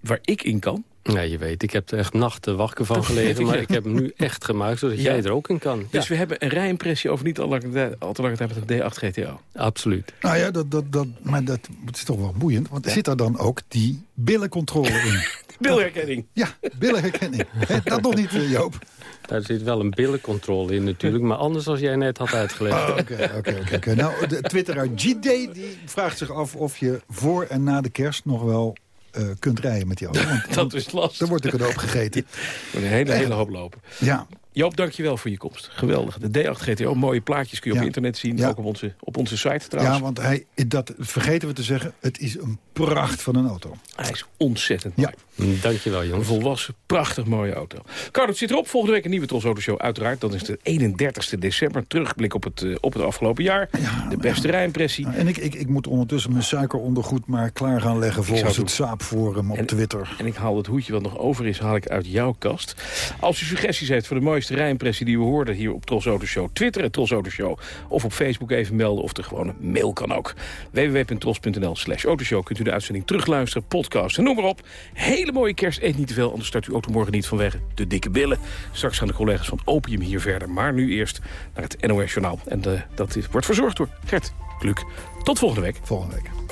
waar ik in kan? Ja, je weet, ik heb er echt nachten wakker van gelegen... maar ik heb hem nu echt gemaakt, zodat ja. jij er ook in kan. Dus ja. we hebben een rijimpressie over niet al, lang, al te lange tijd met een D8 GTO. Absoluut. Nou ja, dat, dat, dat, maar dat is toch wel boeiend. Want zit er dan ook die billencontrole in? (laughs) (laughs) billenherkenning. Ja, billenherkenning. dat nog niet, Joop. Daar zit wel een billencontrole in natuurlijk, maar anders als jij net had uitgelegd. Oké, oké, oké. Nou, de twitteraar GD die vraagt zich af of je voor en na de kerst nog wel uh, kunt rijden met die auto. Want, (laughs) dat is lastig. Er wordt een cadeau gegeten. een hele, hele hoop lopen. Ja. Joop, dankjewel voor je komst. Geweldig. De D8 GTO, mooie plaatjes kun je ja. op internet zien. Ja. Ook op onze, op onze site trouwens. Ja, want hij, dat vergeten we te zeggen. Het is een pracht van een auto. Hij is ontzettend ja. mooi. Dankjewel, jongen. Een volwassen, prachtig mooie auto. Carlo, het zit erop. Volgende week een nieuwe Tros Auto Show. Uiteraard, dat is de 31 december. Terugblik op het, uh, op het afgelopen jaar. Ja, de beste ja. rijimpressie. En ik, ik, ik moet ondertussen mijn suikerondergoed maar klaar gaan leggen... volgens het Saapforum op en, Twitter. En ik haal het hoedje wat nog over is, haal ik uit jouw kast. Als u suggesties heeft voor de mooiste rijimpressie die we hoorden hier op Tros Auto Show. Twitter, Tros Auto Show. Of op Facebook even melden of de gewone mail kan ook. www.tros.nl slash autoshow kunt u de uitzending terugluisteren, podcast en noem maar op. Hele mooie kerst, eet niet te veel, anders start uw auto morgen niet vanwege de dikke billen. Straks gaan de collega's van Opium hier verder. Maar nu eerst naar het NOS Journaal. En de, dat is, wordt verzorgd door Gert Kluk. Tot volgende week. Volgende week.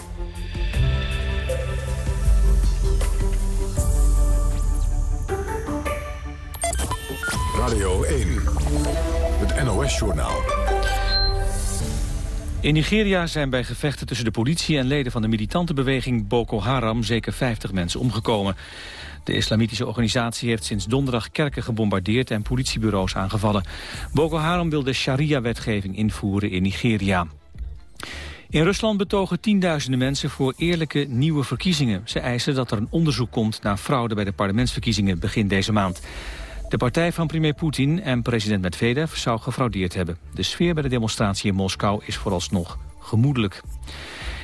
Radio 1. Het NOS-journaal. In Nigeria zijn bij gevechten tussen de politie en leden van de militante beweging Boko Haram zeker 50 mensen omgekomen. De islamitische organisatie heeft sinds donderdag kerken gebombardeerd en politiebureaus aangevallen. Boko Haram wil de sharia-wetgeving invoeren in Nigeria. In Rusland betogen tienduizenden mensen voor eerlijke nieuwe verkiezingen. Ze eisen dat er een onderzoek komt naar fraude bij de parlementsverkiezingen begin deze maand. De partij van premier Poetin en president Medvedev zou gefraudeerd hebben. De sfeer bij de demonstratie in Moskou is vooralsnog gemoedelijk.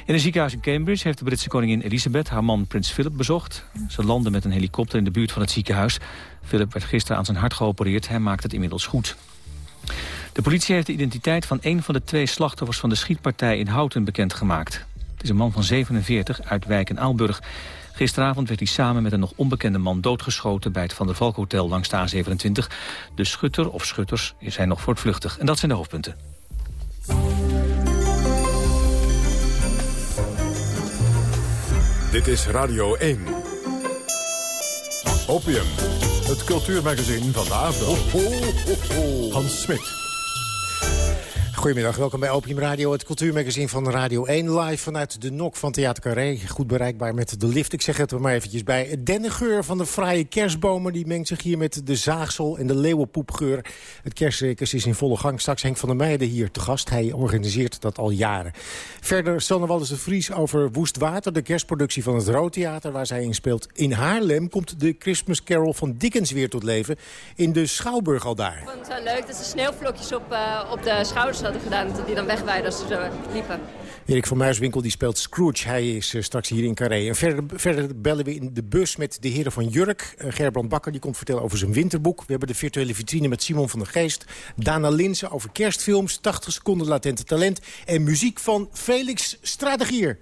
In een ziekenhuis in Cambridge heeft de Britse koningin Elizabeth haar man prins Philip bezocht. Ze landde met een helikopter in de buurt van het ziekenhuis. Philip werd gisteren aan zijn hart geopereerd. Hij maakt het inmiddels goed. De politie heeft de identiteit van een van de twee slachtoffers van de schietpartij in Houten bekendgemaakt. Het is een man van 47 uit Wijk en Aalburg. Gisteravond werd hij samen met een nog onbekende man doodgeschoten... bij het Van der Valk Hotel langs de A27. De schutter of schutters zijn nog voortvluchtig. En dat zijn de hoofdpunten. Dit is Radio 1. Opium, het cultuurmagazin van de avond. Hans Smit. Goedemiddag, welkom bij Opium Radio, het cultuurmagazine van Radio 1. Live vanuit de Nok van Theater Carré. Goed bereikbaar met de lift, ik zeg het er maar eventjes bij. Het dennengeur van de fraaie kerstbomen die mengt zich hier met de zaagsel en de leeuwenpoepgeur. Het kerstcircus is in volle gang. Straks Henk van der Meijden hier te gast. Hij organiseert dat al jaren. Verder Sanne Wallis de Vries over Woest Water, de kerstproductie van het Roodtheater waar zij in speelt. In Haarlem komt de Christmas Carol van Dickens weer tot leven in de Schouwburg al daar. Ik vond het wel leuk dat ze sneeuwvlokjes op, uh, op de schouders gedaan... die dan wegwaaiden als ze liepen. Erik van Muiswinkel die speelt Scrooge. Hij is uh, straks hier in Carré. En verder, verder, bellen we in de bus met de heren van Jurk. Uh, Gerbrand Bakker die komt vertellen over zijn winterboek. We hebben de virtuele vitrine met Simon van der Geest. Dana Linsen over kerstfilms, 80 seconden latente talent... en muziek van Felix Strategier.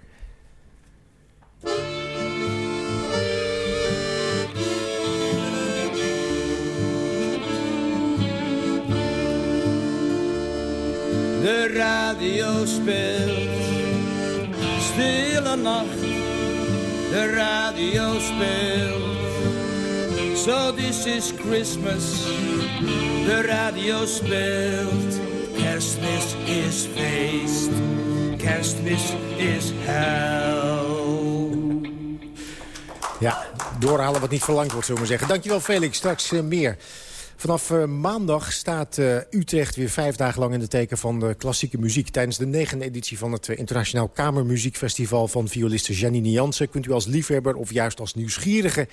De radio speelt. Stille nacht De radio speelt. So this is Christmas De radio speelt. Kerstmis is feest Kerstmis is hel. Ja, doorhalen wat niet verlangd wordt, zullen we zeggen. Dankjewel Felix, straks uh, meer. Vanaf uh, maandag staat uh, Utrecht weer vijf dagen lang in de teken van de klassieke muziek. Tijdens de negende editie van het uh, Internationaal Kamermuziekfestival van violiste Janine Jansen... kunt u als liefhebber of juist als nieuwsgierige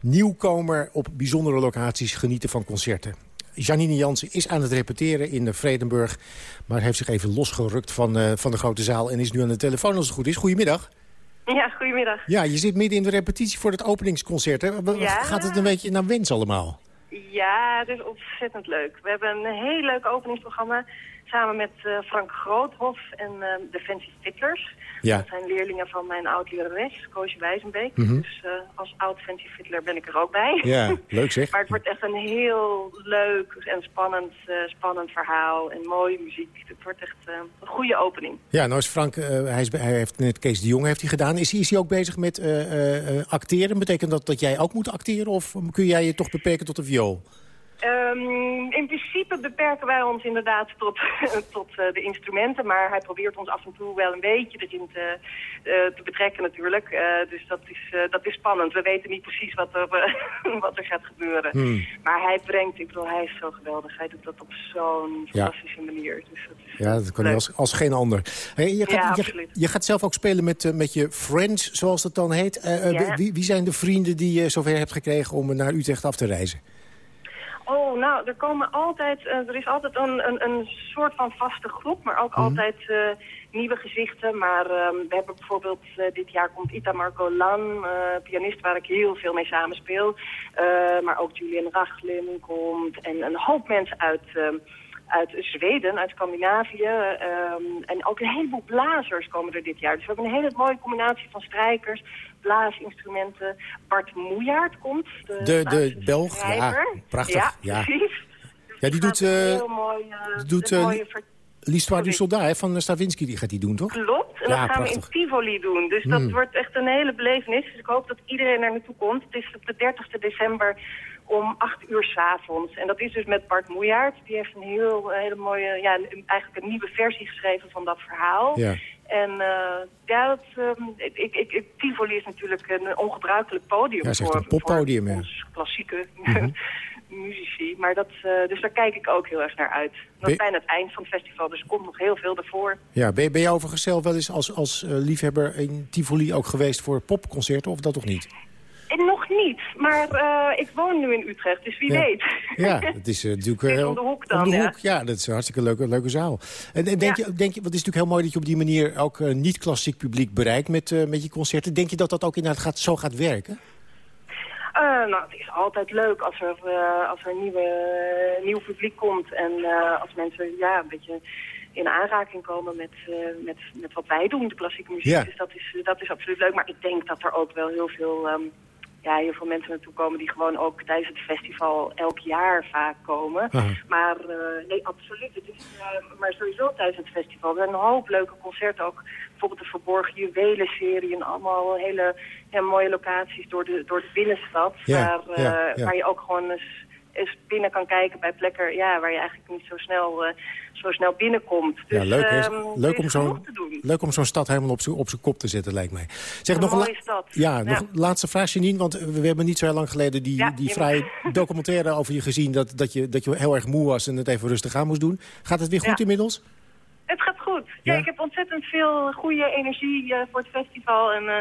nieuwkomer op bijzondere locaties genieten van concerten. Janine Jansen is aan het repeteren in Vredenburg... maar heeft zich even losgerukt van, van de grote zaal en is nu aan de telefoon als het goed is. Goedemiddag. Ja, goedemiddag. Ja, je zit midden in de repetitie voor het openingsconcert. Hè? Ja. Gaat het een beetje naar wens allemaal? Ja, het is ontzettend leuk. We hebben een heel leuk openingsprogramma samen met uh, Frank Groothof en uh, de Fancy Fiddlers. Ja. Dat zijn leerlingen van mijn oud-lerares, Koosje Wijzenbeek. Mm -hmm. Dus uh, als oud-Fancy Fiddler ben ik er ook bij. Ja, (laughs) leuk zeg. maar het wordt echt een heel leuk en spannend, spannend verhaal en mooie muziek. Het wordt echt een goede opening. Ja, nou is Frank, hij, is, hij, heeft net Kees de Jong heeft hij gedaan. Is, is hij ook bezig met acteren? Betekent dat dat jij ook moet acteren of kun jij je toch beperken tot de viool? Um, in principe beperken wij ons inderdaad tot, (laughs) tot uh, de instrumenten, maar hij probeert ons af en toe wel een beetje erin te, uh, te betrekken natuurlijk. Uh, dus dat is, dat is spannend. We weten niet precies wat er, (laughs) wat er gaat gebeuren. Hmm. Maar hij brengt, ik bedoel, hij is zo geweldig. Hij doet dat op zo'n ja. fantastische manier. Dus dat is ja, dat kan hij als, als geen ander. Hey, je, gaat, ja, je, je, gaat zelf ook spelen met, met je friends, zoals dat dan heet. Ja. Wie, wie zijn de vrienden die je zover hebt gekregen om naar Utrecht af te reizen? Oh, nou, er komen altijd, uh, er is altijd een, een, een soort van vaste groep, maar ook mm. altijd uh, nieuwe gezichten. Maar um, we hebben bijvoorbeeld, uh, dit jaar komt Itamar Golan, pianist waar ik heel veel mee samenspeel. maar ook Julian Rachlin komt en een hoop mensen uit uit Zweden, uit Scandinavië. Um, en ook een heleboel blazers komen er dit jaar. Dus we hebben een hele mooie combinatie van strijkers, blaasinstrumenten. Bart Moejaert komt. De, de, de Belg, ja, prachtig. Ja, ja. precies. Ja, die doet... Uh, heel mooi, uh, die doet uh, L'Histoire du Soldat van Stravinsky, die gaat die doen, toch? Klopt, en ja, dat gaan prachtig. we in Tivoli doen. Dus dat Mm. wordt echt een hele belevenis. Dus ik hoop dat iedereen er naartoe komt. Het is op de 30 december om acht uur s'avonds. En dat is dus met Bart Moejaert. Die heeft een heel, hele mooie, ja, eigenlijk een nieuwe versie geschreven van dat verhaal. Ja. En uh, ja, dat, um, ik, ik, ik, Tivoli is natuurlijk een ongebruikelijk podium ja, voor, een poppodium, voor ons klassieke mm -hmm. (laughs) muzici. Maar dat, uh, dus daar kijk ik ook heel erg naar uit. Dat is bijna het eind van het festival, dus er komt nog heel veel ervoor. Ja, ben je, ben je overigens zelf wel eens als, als uh, liefhebber in Tivoli ook geweest voor popconcerten of dat toch niet? En nog niet, maar uh, ik woon nu in Utrecht, dus wie ja. weet. Ja, (laughs) dat is uh, natuurlijk... Uh, om de hoek dan, om de ja. hoek, ja. dat is een hartstikke leuke, leuke zaal. En, en denk, ja. je, denk je, wat is natuurlijk heel mooi dat je op die manier ook niet-klassiek publiek bereikt met, met je concerten. Denk je dat dat ook inderdaad gaat, zo gaat werken? Uh, nou, het is altijd leuk als er, uh, als er nieuwe, uh, nieuw publiek komt. En als mensen ja, een beetje in aanraking komen met, met, met wat wij doen, de klassieke muziek. Ja. Dus dat is, dat is absoluut leuk. Maar ik denk dat er ook wel heel veel, um, ja, heel veel mensen naartoe komen... die gewoon ook tijdens het festival elk jaar vaak komen. Maar nee, absoluut. Het is, maar sowieso tijdens het festival. Er zijn een hoop leuke concerten ook. Bijvoorbeeld de Verborgen Juwelen-serie en allemaal hele ja, mooie locaties door de, door de binnenstad. Ja, waar, uh, ja, ja. waar je ook gewoon eens, eens binnen kan kijken bij plekken ja, waar je eigenlijk niet zo snel, uh, zo snel binnenkomt. Dus, ja, leuk, hè? Um, leuk, om zo'n, leuk om zo'n stad helemaal op zijn kop te zetten, lijkt mij. Zeg, een nog mooie een stad. Ja, ja, nog laatste vraag, Janine. Want we hebben niet zo heel lang geleden die, ja, die vrij (laughs) documentaire over je gezien... Dat, dat, je, dat je heel erg moe was en het even rustig aan moest doen. Gaat het weer goed inmiddels? Het gaat goed. Ja, ik heb ontzettend veel goede energie uh, voor het festival. En uh,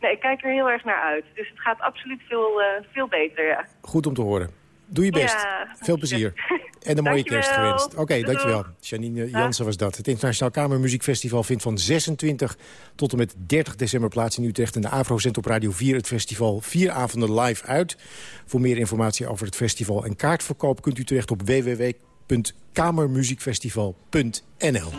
nee, ik kijk er heel erg naar uit. Dus het gaat absoluut veel, uh, veel beter, ja. Goed om te horen. Doe je best. Ja, veel plezier. (laughs) En een mooie kerst gewenst. Oké, okay, dankjewel. Janine Jansen was dat. Het Internationaal Kamermuziekfestival vindt van 26 tot en met 30 december plaats in Utrecht. En de AVRO zendt op Radio 4 het festival vier avonden live uit. Voor meer informatie over het festival en kaartverkoop kunt u terecht op www.kamermuziekfestival.nl.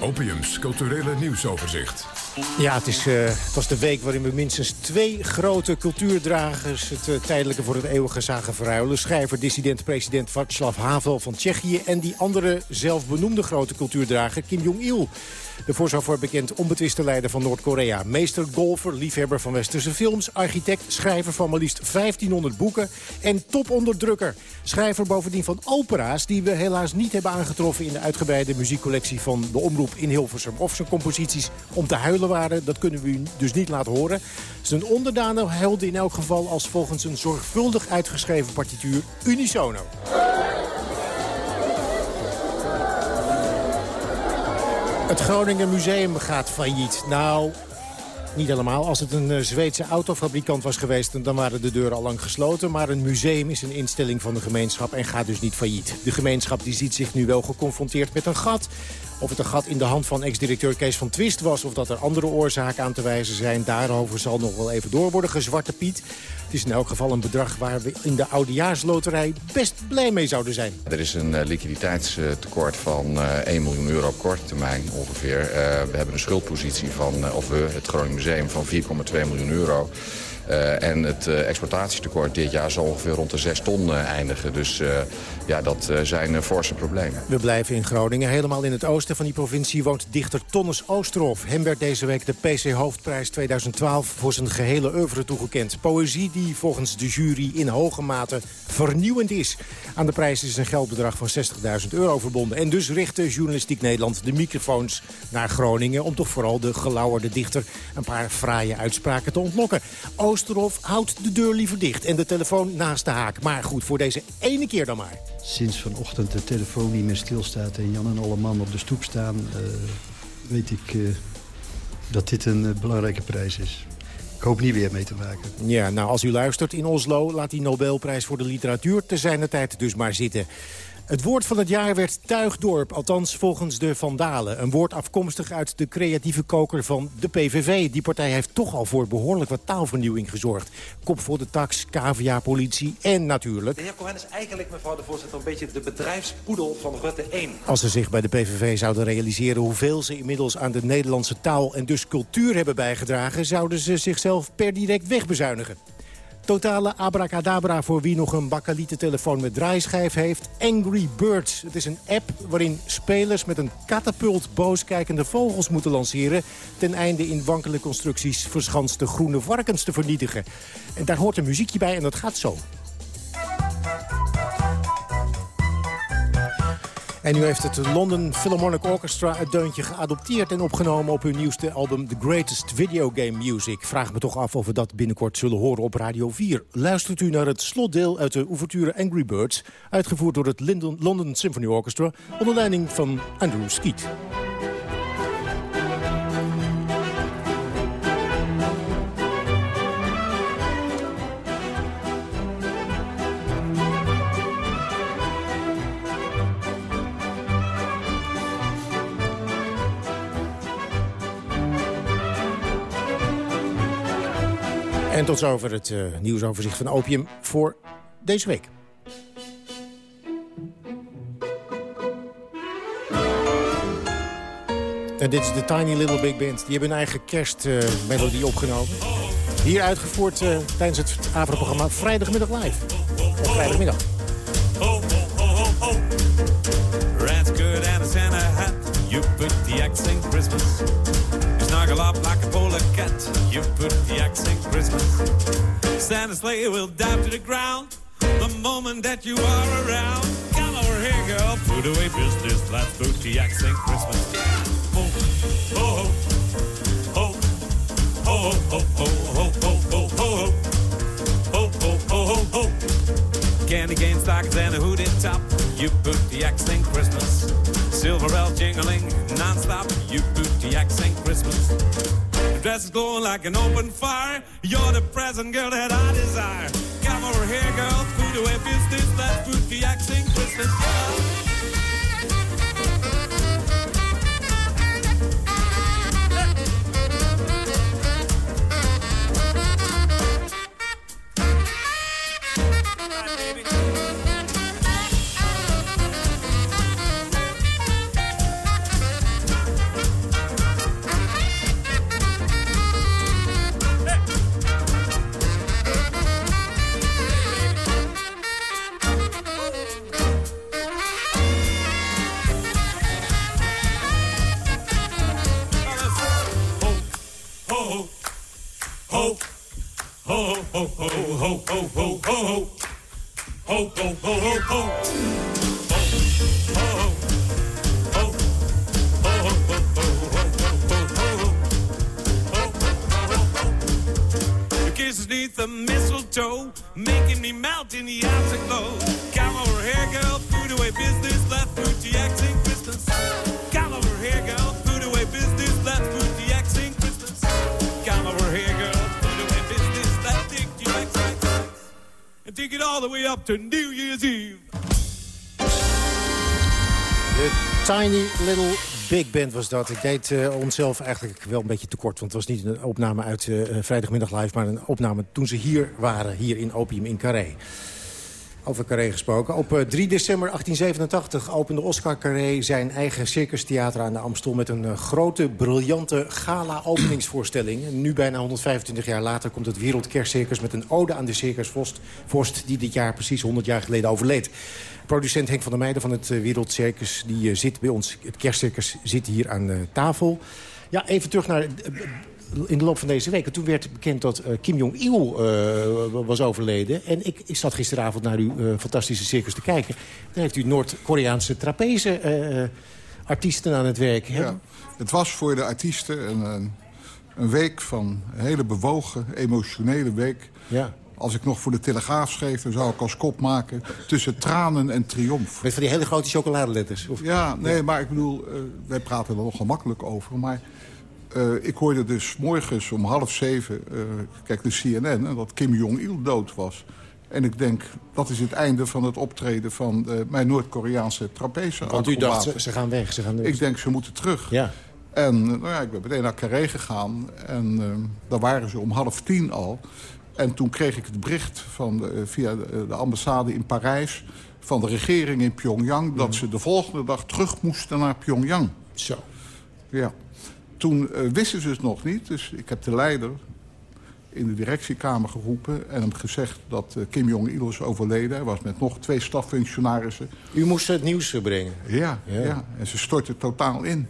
Opiums culturele nieuwsoverzicht. Ja, het, is, uh, het was de week waarin we minstens twee grote cultuurdragers... het uh, tijdelijke voor het eeuwige zagen verruilen. Schrijver, dissident, president Václav Havel van Tsjechië... en die andere zelfbenoemde grote cultuurdrager Kim Jong-il. De voor zover bekend onbetwiste leider van Noord-Korea. Meester, golfer, liefhebber van westerse films... architect, schrijver van maar liefst 1500 boeken... en toponderdrukker. Schrijver bovendien van opera's... die we helaas niet hebben aangetroffen... in de uitgebreide muziekcollectie van de Omroep in Hilversum. Of zijn composities om te huilen waren, dat kunnen we u dus niet laten horen. Zijn onderdanen helden in elk geval als volgens een zorgvuldig uitgeschreven partituur unisono. Het Groningen Museum gaat failliet. Nou, niet helemaal. Als het een Zweedse autofabrikant was geweest... dan waren de deuren al lang gesloten. Maar een museum is een instelling van de gemeenschap en gaat dus niet failliet. De gemeenschap die ziet zich nu wel geconfronteerd met een gat. Of het een gat in de hand van ex-directeur Kees van Twist was... of dat er andere oorzaken aan te wijzen zijn... daarover zal nog wel even door worden gezwarte Piet. Het is in elk geval een bedrag waar we in de oudejaarsloterij best blij mee zouden zijn. Er is een uh, liquiditeitstekort van uh, 1 miljoen euro op korte termijn ongeveer. Uh, we hebben een schuldpositie van, of we, het Groningen Museum, van 4,2 miljoen euro. Uh, en het uh, exportatietekort dit jaar zal ongeveer rond de 6 ton uh, eindigen. Dus ja, dat zijn forse problemen. We blijven in Groningen. Helemaal in het oosten van die provincie woont dichter Tonnes Oosterhof. Hem werd deze week de PC Hoofdprijs 2012 voor zijn gehele oeuvre toegekend. Poëzie die volgens de jury in hoge mate vernieuwend is. Aan de prijs is een geldbedrag van 60.000 euro verbonden. En dus richtte Journalistiek Nederland de microfoons naar Groningen... om toch vooral de gelauwerde dichter een paar fraaie uitspraken te ontlokken. Oosterhof houdt de deur liever dicht en de telefoon naast de haak. Maar goed, voor deze ene keer dan maar. Sinds vanochtend de telefoon niet meer stilstaat en Jan en alle man op de stoep staan... Uh, weet ik uh, dat dit een uh, belangrijke prijs is. Ik hoop niet weer mee te maken. Ja, nou als u luistert in Oslo, laat die Nobelprijs voor de literatuur te zijner tijd dus maar zitten. Het woord van het jaar werd tuigdorp, althans volgens de Vandalen. Een woord afkomstig uit de creatieve koker van de PVV. Die partij heeft toch al voor behoorlijk wat taalvernieuwing gezorgd. Kop voor de tax, cavia, politie en natuurlijk... De heer Cohen is eigenlijk, mevrouw de voorzitter, een beetje de bedrijfspoedel van Rutte 1. Als ze zich bij de PVV zouden realiseren hoeveel ze inmiddels aan de Nederlandse taal en dus cultuur hebben bijgedragen... zouden ze zichzelf per direct wegbezuinigen. Totale abracadabra voor wie nog een bakkelietentelefoon met draaischijf heeft. Angry Birds. Het is een app waarin spelers met een katapult booskijkende vogels moeten lanceren... ten einde in wankele constructies verschanste groene varkens te vernietigen. En daar hoort een muziekje bij en dat gaat zo. En nu heeft het London Philharmonic Orchestra het deuntje geadopteerd... en opgenomen op hun nieuwste album The Greatest Video Game Music. Vraag me toch af of we dat binnenkort zullen horen op Radio 4. Luistert u naar het slotdeel uit de ouverture Angry Birds... uitgevoerd door het London Symphony Orchestra... onder leiding van Andrew Skeet. Tot zover het uh, nieuwsoverzicht van Opium voor deze week. En dit is de Tiny Little Big Band. Die hebben hun eigen kerstmelodie opgenomen. Hier uitgevoerd uh, tijdens het avondprogramma Vrijdagmiddag Live. Op vrijdagmiddag. Good and hat. You put the axe in Christmas. Santa's sleigh will dive to the ground the moment that you are around. Come over here, girl. Put away business. Let's put the axe in Christmas. Ho, ho, ho, ho, ho, ho, ho, ho, ho, ho, ho, ho, ho, ho, ho, ho. Candy cane stockings and a hooded top. You put the axe in Christmas. Silver bell jingling non-stop. You put the axe in Christmas. Is glowing like an open fire. You're the present girl that I desire. Come over here, girl. Put away business. Let's put the axe Christmas. Yeah. ho, ho, ho, ho. To New Year's Eve. De Tiny Little Big Band was dat. Ik deed uh, onszelf eigenlijk wel een beetje tekort. Want het was niet een opname uit uh, Vrijdagmiddag Live... maar een opname toen ze hier waren, hier in Opium in Carré. Over Carré gesproken. Op 3 eh, december 1887 opende Oscar Carré zijn eigen circustheater aan de Amstel... met een grote, briljante gala-openingsvoorstelling. Nu, bijna 125 jaar later, komt het Wereldkerstcircus... met een ode aan de circusvorst vorst die dit jaar precies 100 jaar geleden overleed. Producent Henk van der Meijden van het Wereldcircus... die zit bij ons, het kerstcircus zit hier aan tafel. Ja, even terug naar in de loop van deze week. En toen werd bekend dat uh, Kim Jong-il uh, was overleden. En ik, ik zat gisteravond naar uw uh, fantastische circus te kijken. Dan heeft u Noord-Koreaanse trapeze artiesten aan het werk. Ja, het was voor de artiesten een, een week van een hele bewogen, emotionele week. Ja. Als ik nog voor de Telegraaf schreef, dan zou ik als kop maken... tussen tranen en triomf. Met van die hele grote chocoladeletters? Of... Ja, nee, maar ik bedoel, wij praten er nogal makkelijk over. Maar uh, ik hoorde dus morgens om half zeven, uh, kijk de CNN... dat Kim Jong-il dood was. En ik denk, dat is het einde van het optreden van uh, mijn Noord-Koreaanse trapeze Want u dacht, ze, ze, gaan weg, ze gaan weg. Ik denk, ze moeten terug. Ja. En nou ja, ik ben meteen naar Carré gegaan. En daar waren ze om half tien al. En toen kreeg ik het bericht van de, via de, de, ambassade in Parijs... van de regering in Pyongyang... dat ze de volgende dag terug moesten naar Pyongyang. Zo. Ja. Toen uh, wisten ze het nog niet, dus ik heb de leider in de directiekamer geroepen... en hem gezegd dat uh, Kim Jong-il is overleden. Hij was met nog twee staffunctionarissen. U moest het nieuws brengen? Ja, ja. ja. en ze stortte totaal in.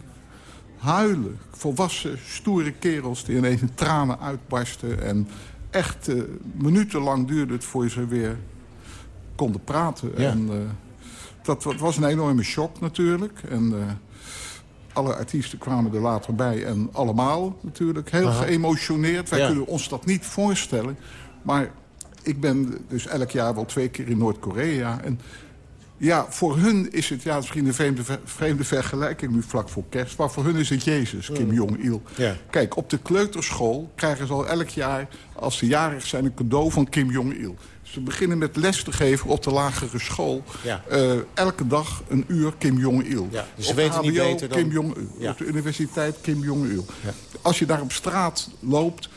Huilen. Volwassen, stoere kerels die ineens in tranen uitbarsten. En echt uh, minutenlang duurde het voor ze weer konden praten. Ja. En, dat, dat, was een enorme shock natuurlijk. En alle artiesten kwamen er later bij. En allemaal natuurlijk heel Aha. geëmotioneerd. Wij Ja. kunnen ons dat niet voorstellen. Maar ik ben dus elk jaar wel twee keer in Noord-Korea. En ja, voor hun is het ja, misschien een vreemde, vreemde vergelijking nu vlak voor kerst. Maar voor hun is het Jezus, Kim Jong-il. Ja. Kijk, op de kleuterschool krijgen ze al elk jaar... als ze jarig zijn, een cadeau van Kim Jong-il. Ze beginnen met les te geven op de lagere school. Ja. Eh, elke dag een uur Kim Jong-il. Ja, dus ze op weten niet HBO, beter dan- Kim Jong-il. Ja. Op de universiteit Kim Jong-il. Als je daar op straat loopt...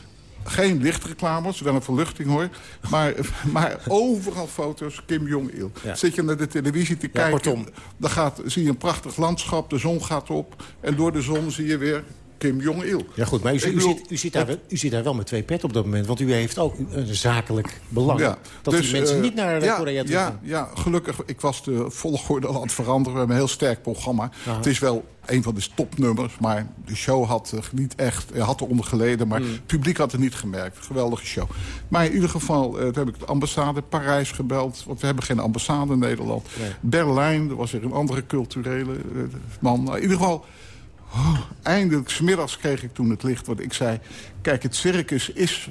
Geen lichtreclames, wel een verluchting hoor. Maar, (laughs) maar overal foto's Kim Jong-il. Zit je naar de televisie te kijken... dan gaat, zie je een prachtig landschap, de zon gaat op... en door de zon zie je weer Kim Jong-il. Ja goed, maar u, Ik u, bedoel, zit, u, zit daar, wel- u zit daar wel met twee pet op dat moment. Want u heeft ook een zakelijk belang. dat dus, die mensen eh, niet naar ja, Korea toe ja, gaan. ja, gelukkig. Ik was de volgorde aan het veranderen. We hebben een heel sterk programma. Aha. Het is wel een van de topnummers. Maar de show had niet echt... eh, had eronder geleden. Maar Hmm. het publiek had het niet gemerkt. Geweldige show. Maar in ieder geval eh, toen heb ik de ambassade Parijs gebeld. Want we hebben geen ambassade in Nederland. Nee. Berlijn, er was weer een andere culturele man. Nou, in ieder geval... Oh, eindelijk, smiddags kreeg ik toen het licht. Want ik zei, kijk, het circus is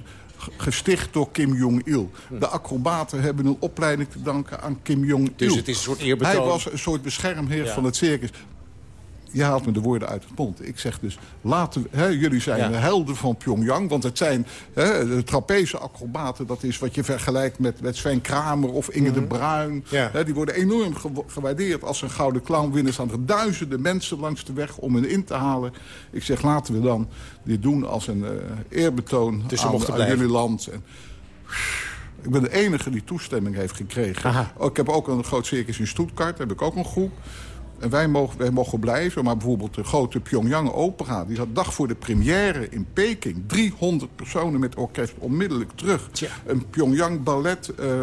gesticht door Kim Jong-il. De acrobaten hebben een opleiding te danken aan Kim Jong-il. Dus het is een soort eerbetoon. Hij was een soort beschermheer Ja. van het circus. Je haalt me de woorden uit de mond. Ik zeg dus, laten we, hè, jullie zijn Ja. de helden van Pyongyang. Want het zijn hè, de trapeze acrobaten. Dat is wat je vergelijkt met, met Sven Kramer of Inge de Bruin. Mhm. Ja. Hè, die worden enorm gewa- gewaardeerd. Als een gouden clown winnen staan er duizenden mensen langs de weg om hen in te halen. Ik zeg, laten we dan dit doen als een eh, eerbetoon Dus aan, jullie land. En, ik ben de enige die toestemming heeft gekregen. Aha. Ook, ik heb ook een groot circus in Stuttgart. Daar heb ik ook een groep. En wij mogen, wij mogen blijven. Maar bijvoorbeeld de grote Pyongyang Opera... die zat dag voor de première in Peking. 300 personen met orkest onmiddellijk terug. Een Pyongyang Ballet, eh,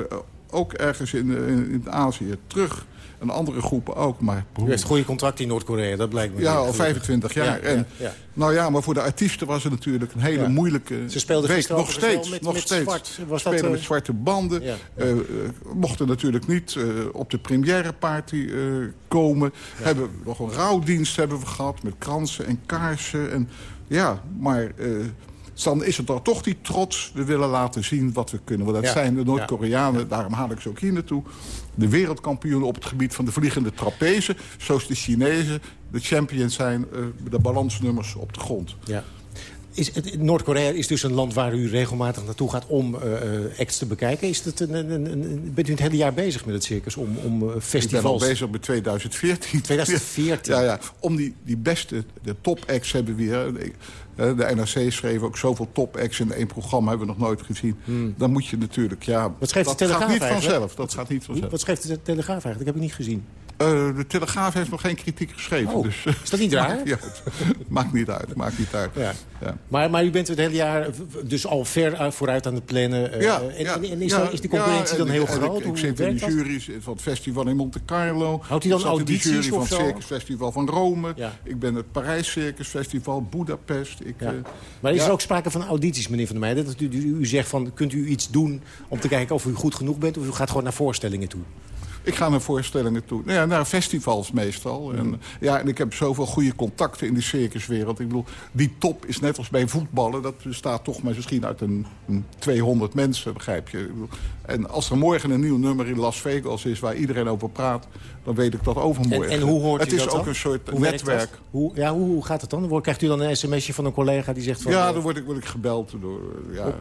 ook ergens in, eh, in Azië, terug. En andere groepen ook. Maar, U heeft goede contract in Noord-Korea, dat blijkt me. ja, al 25 jaar. Ja, en, ja, ja. Nou ja, maar voor de artiesten was het natuurlijk een hele moeilijke Ze speelden week. Nog steeds, met- nog met steeds. zwart. Was Spelen eh, met zwarte banden. Eh, mochten natuurlijk niet eh, op de premièreparty eh komen. Hebben nog een rouwdienst hebben we gehad met kransen en kaarsen. En, ja, maar... dan is het dan toch die trots. We willen laten zien wat we kunnen. Want dat Ja. zijn de Noord-Koreanen, daarom haal ik ze ook hier naartoe. De wereldkampioenen op het gebied van de vliegende trapeze. Zoals de Chinezen de champions zijn, eh, de balansnummers op de grond. Ja. Is het- Noord-Korea is dus een land waar u regelmatig naartoe gaat om eh, acts te bekijken. Is het een, een, een, bent u het hele jaar bezig met het circus om, om eh, Ik festivals... ben al bezig met 2014. 2014? Ja, ja. Om die, die beste, de top-acts hebben we weer. De, de NRC schreef ook zoveel top-acts in één programma. Hebben we nog nooit gezien. Dan moet je natuurlijk, ja... Hmm. Wat schreef de dat Telegraaf gaat niet eigenlijk? vanzelf. Dat gaat niet vanzelf. Wat schreef de Telegraaf eigenlijk? Dat heb ik niet gezien. Eh, de Telegraaf heeft nog geen kritiek geschreven. Oh, dus, is dat niet (laughs) raar? Maakt niet uit. (laughs) maakt niet uit. Maakt niet uit. Ja. Ja. Maar, maar u bent het hele jaar dus al ver uit- vooruit aan het plannen. eh, Ja, en, ja, en- en is, dan, is die concurrentie dan heel groot? Ik, ik zit in de dat? jury van het festival in Monte Carlo. Houdt u dan ik zat in de audities jury van het? Circus Festival van Rome. Ik ben het Parijs Circus Festival, Budapest. Ik, eh, Maar is er ook sprake van audities, meneer Van der Meijden? Dat u, u, u zegt van, kunt u iets doen om te kijken of u goed genoeg bent... of u gaat gewoon naar voorstellingen toe? Ik ga naar voorstellingen toe. Nou ja, naar festivals meestal. En, ja, en ik heb zoveel goede contacten in de circuswereld. Ik bedoel, die top is net als bij voetballen. Dat bestaat toch maar misschien uit een, een 200 mensen, begrijp je. Ik bedoel, en als er morgen een nieuw nummer in Las Vegas is... waar iedereen over praat, dan weet ik dat En, overmorgen. en hoe hoort Het u is dat ook dan? een soort Hoe netwerk. Hoe, ja, hoe, hoe gaat het dan? Krijgt u dan een sms'je van een collega die zegt van... Ja, eh, dan word ik, word ik gebeld door, ja,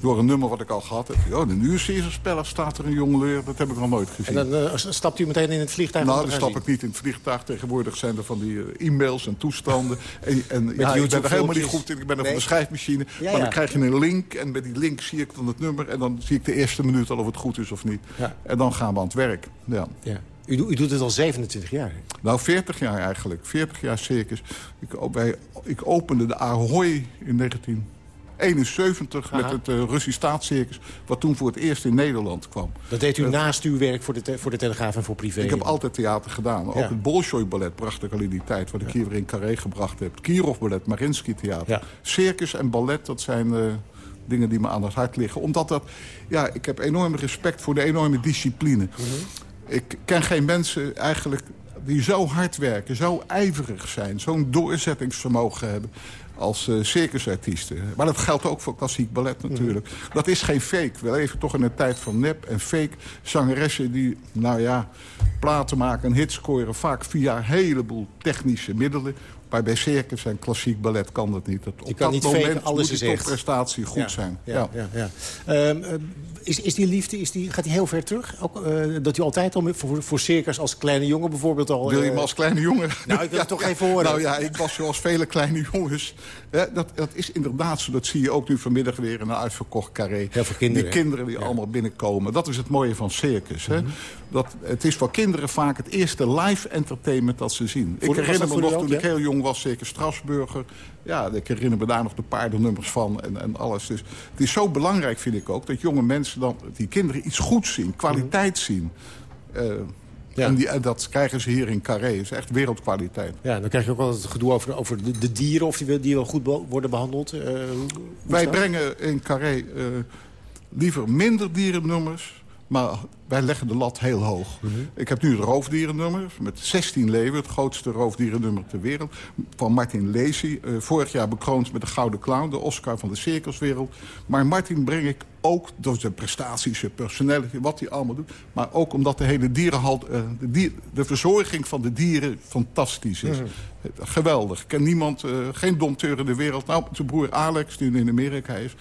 door een nummer wat ik al gehad heb. Oh, de nieuwe Caesar staat er een jongeleur. Dat heb ik nog nooit gezien. En dan eh, stapt u meteen in het vliegtuig Nou, dan stap ik niet in het vliegtuig. Tegenwoordig zijn er van die eh, e-mails en toestanden. (laughs) En, en ja, ik ben er helemaal niet goed in. Ik ben er Nee. van de schrijfmachine. Ja, maar dan krijg je een link. En met die link zie ik dan het nummer. En dan zie ik de eerste minuut al of het goed is of niet. En dan gaan we aan het werk. Ja. Ja. U, doet- u doet het al 27 jaar. Nou, 40 jaar eigenlijk. 40 jaar circus. Ik, ik opende de Ahoy in 71 met het uh, Russisch staatscircus... wat toen voor het eerst in Nederland kwam. Dat deed u naast uw werk voor de, voor de Telegraaf en voor privé? Ik heb altijd theater gedaan. Ook het Bolshoi-ballet bracht ik al in die tijd... wat ik hier weer in Carré gebracht heb. Het Kirov-ballet, Marinsky-theater. Circus en ballet, dat zijn... Uh, dingen die me aan het hart liggen. Omdat dat, ja, ik heb enorm respect voor de enorme discipline. Mhm. Ik ken geen mensen eigenlijk die zo hard werken, zo ijverig zijn... zo'n doorzettingsvermogen hebben als uh, circusartiesten. Maar dat geldt ook voor klassiek ballet natuurlijk. Dat is geen fake. We leven toch in een tijd van nep en fake. Zangeressen die, nou ja, platen maken en hits scoren... vaak via een heleboel technische middelen. Maar bij circus en klassiek ballet kan dat niet. Dat, op kan dat niet moment alles moet die prestatie goed zijn. Ja, ja. ja, ehm, eh, is, is die liefde, is die, gaat die heel ver terug? Ook, uh, dat u altijd al voor, voor circus als kleine jongen bijvoorbeeld al... Wil je hem als kleine jongen? Nou, ik wil het (laughs) toch even horen. Nou ja, ik was zoals vele kleine jongens. Dat, dat is inderdaad zo. Dat zie je ook nu vanmiddag weer in een uitverkocht carré. Heel veel kinderen. Die kinderen die allemaal binnenkomen. Dat is het mooie van circus. Hè? Mhm. dat, het is voor kinderen vaak het eerste live entertainment dat ze zien. ik herinner me nog toen ik heel jong was, zeker Strasburger. Ja, ik herinner me daar nog de paardennummers van en, en alles. Dus het is zo belangrijk, vind ik ook, dat jonge mensen dan... die kinderen iets goeds zien, kwaliteit mhm. zien... Uh, ja. En, die, dat krijgen ze hier in Carré. Het is echt wereldkwaliteit. Ja, dan krijg je ook wel het gedoe over, over de, de dieren... of die, die wel goed worden behandeld. Uh, Wij brengen in Carré uh, liever minder dierennummers... Maar wij leggen de lat heel hoog. Mhm. Ik heb nu het roofdierennummer met 16 leeuwen. Het grootste roofdierennummer ter wereld. Van Martin Lacey. Uh, vorig jaar bekroond met de Gouden Clown. De Oscar van de circuswereld. Maar Martin breng ik ook door zijn prestaties, zijn personality, wat hij allemaal doet. Maar ook omdat de hele dierenhal, uh, de, dier, de, verzorging van de dieren fantastisch is. Mhm. Geweldig. Ik ken niemand, uh, geen domteur in de wereld. Nou, zijn broer Alex, die nu in Amerika is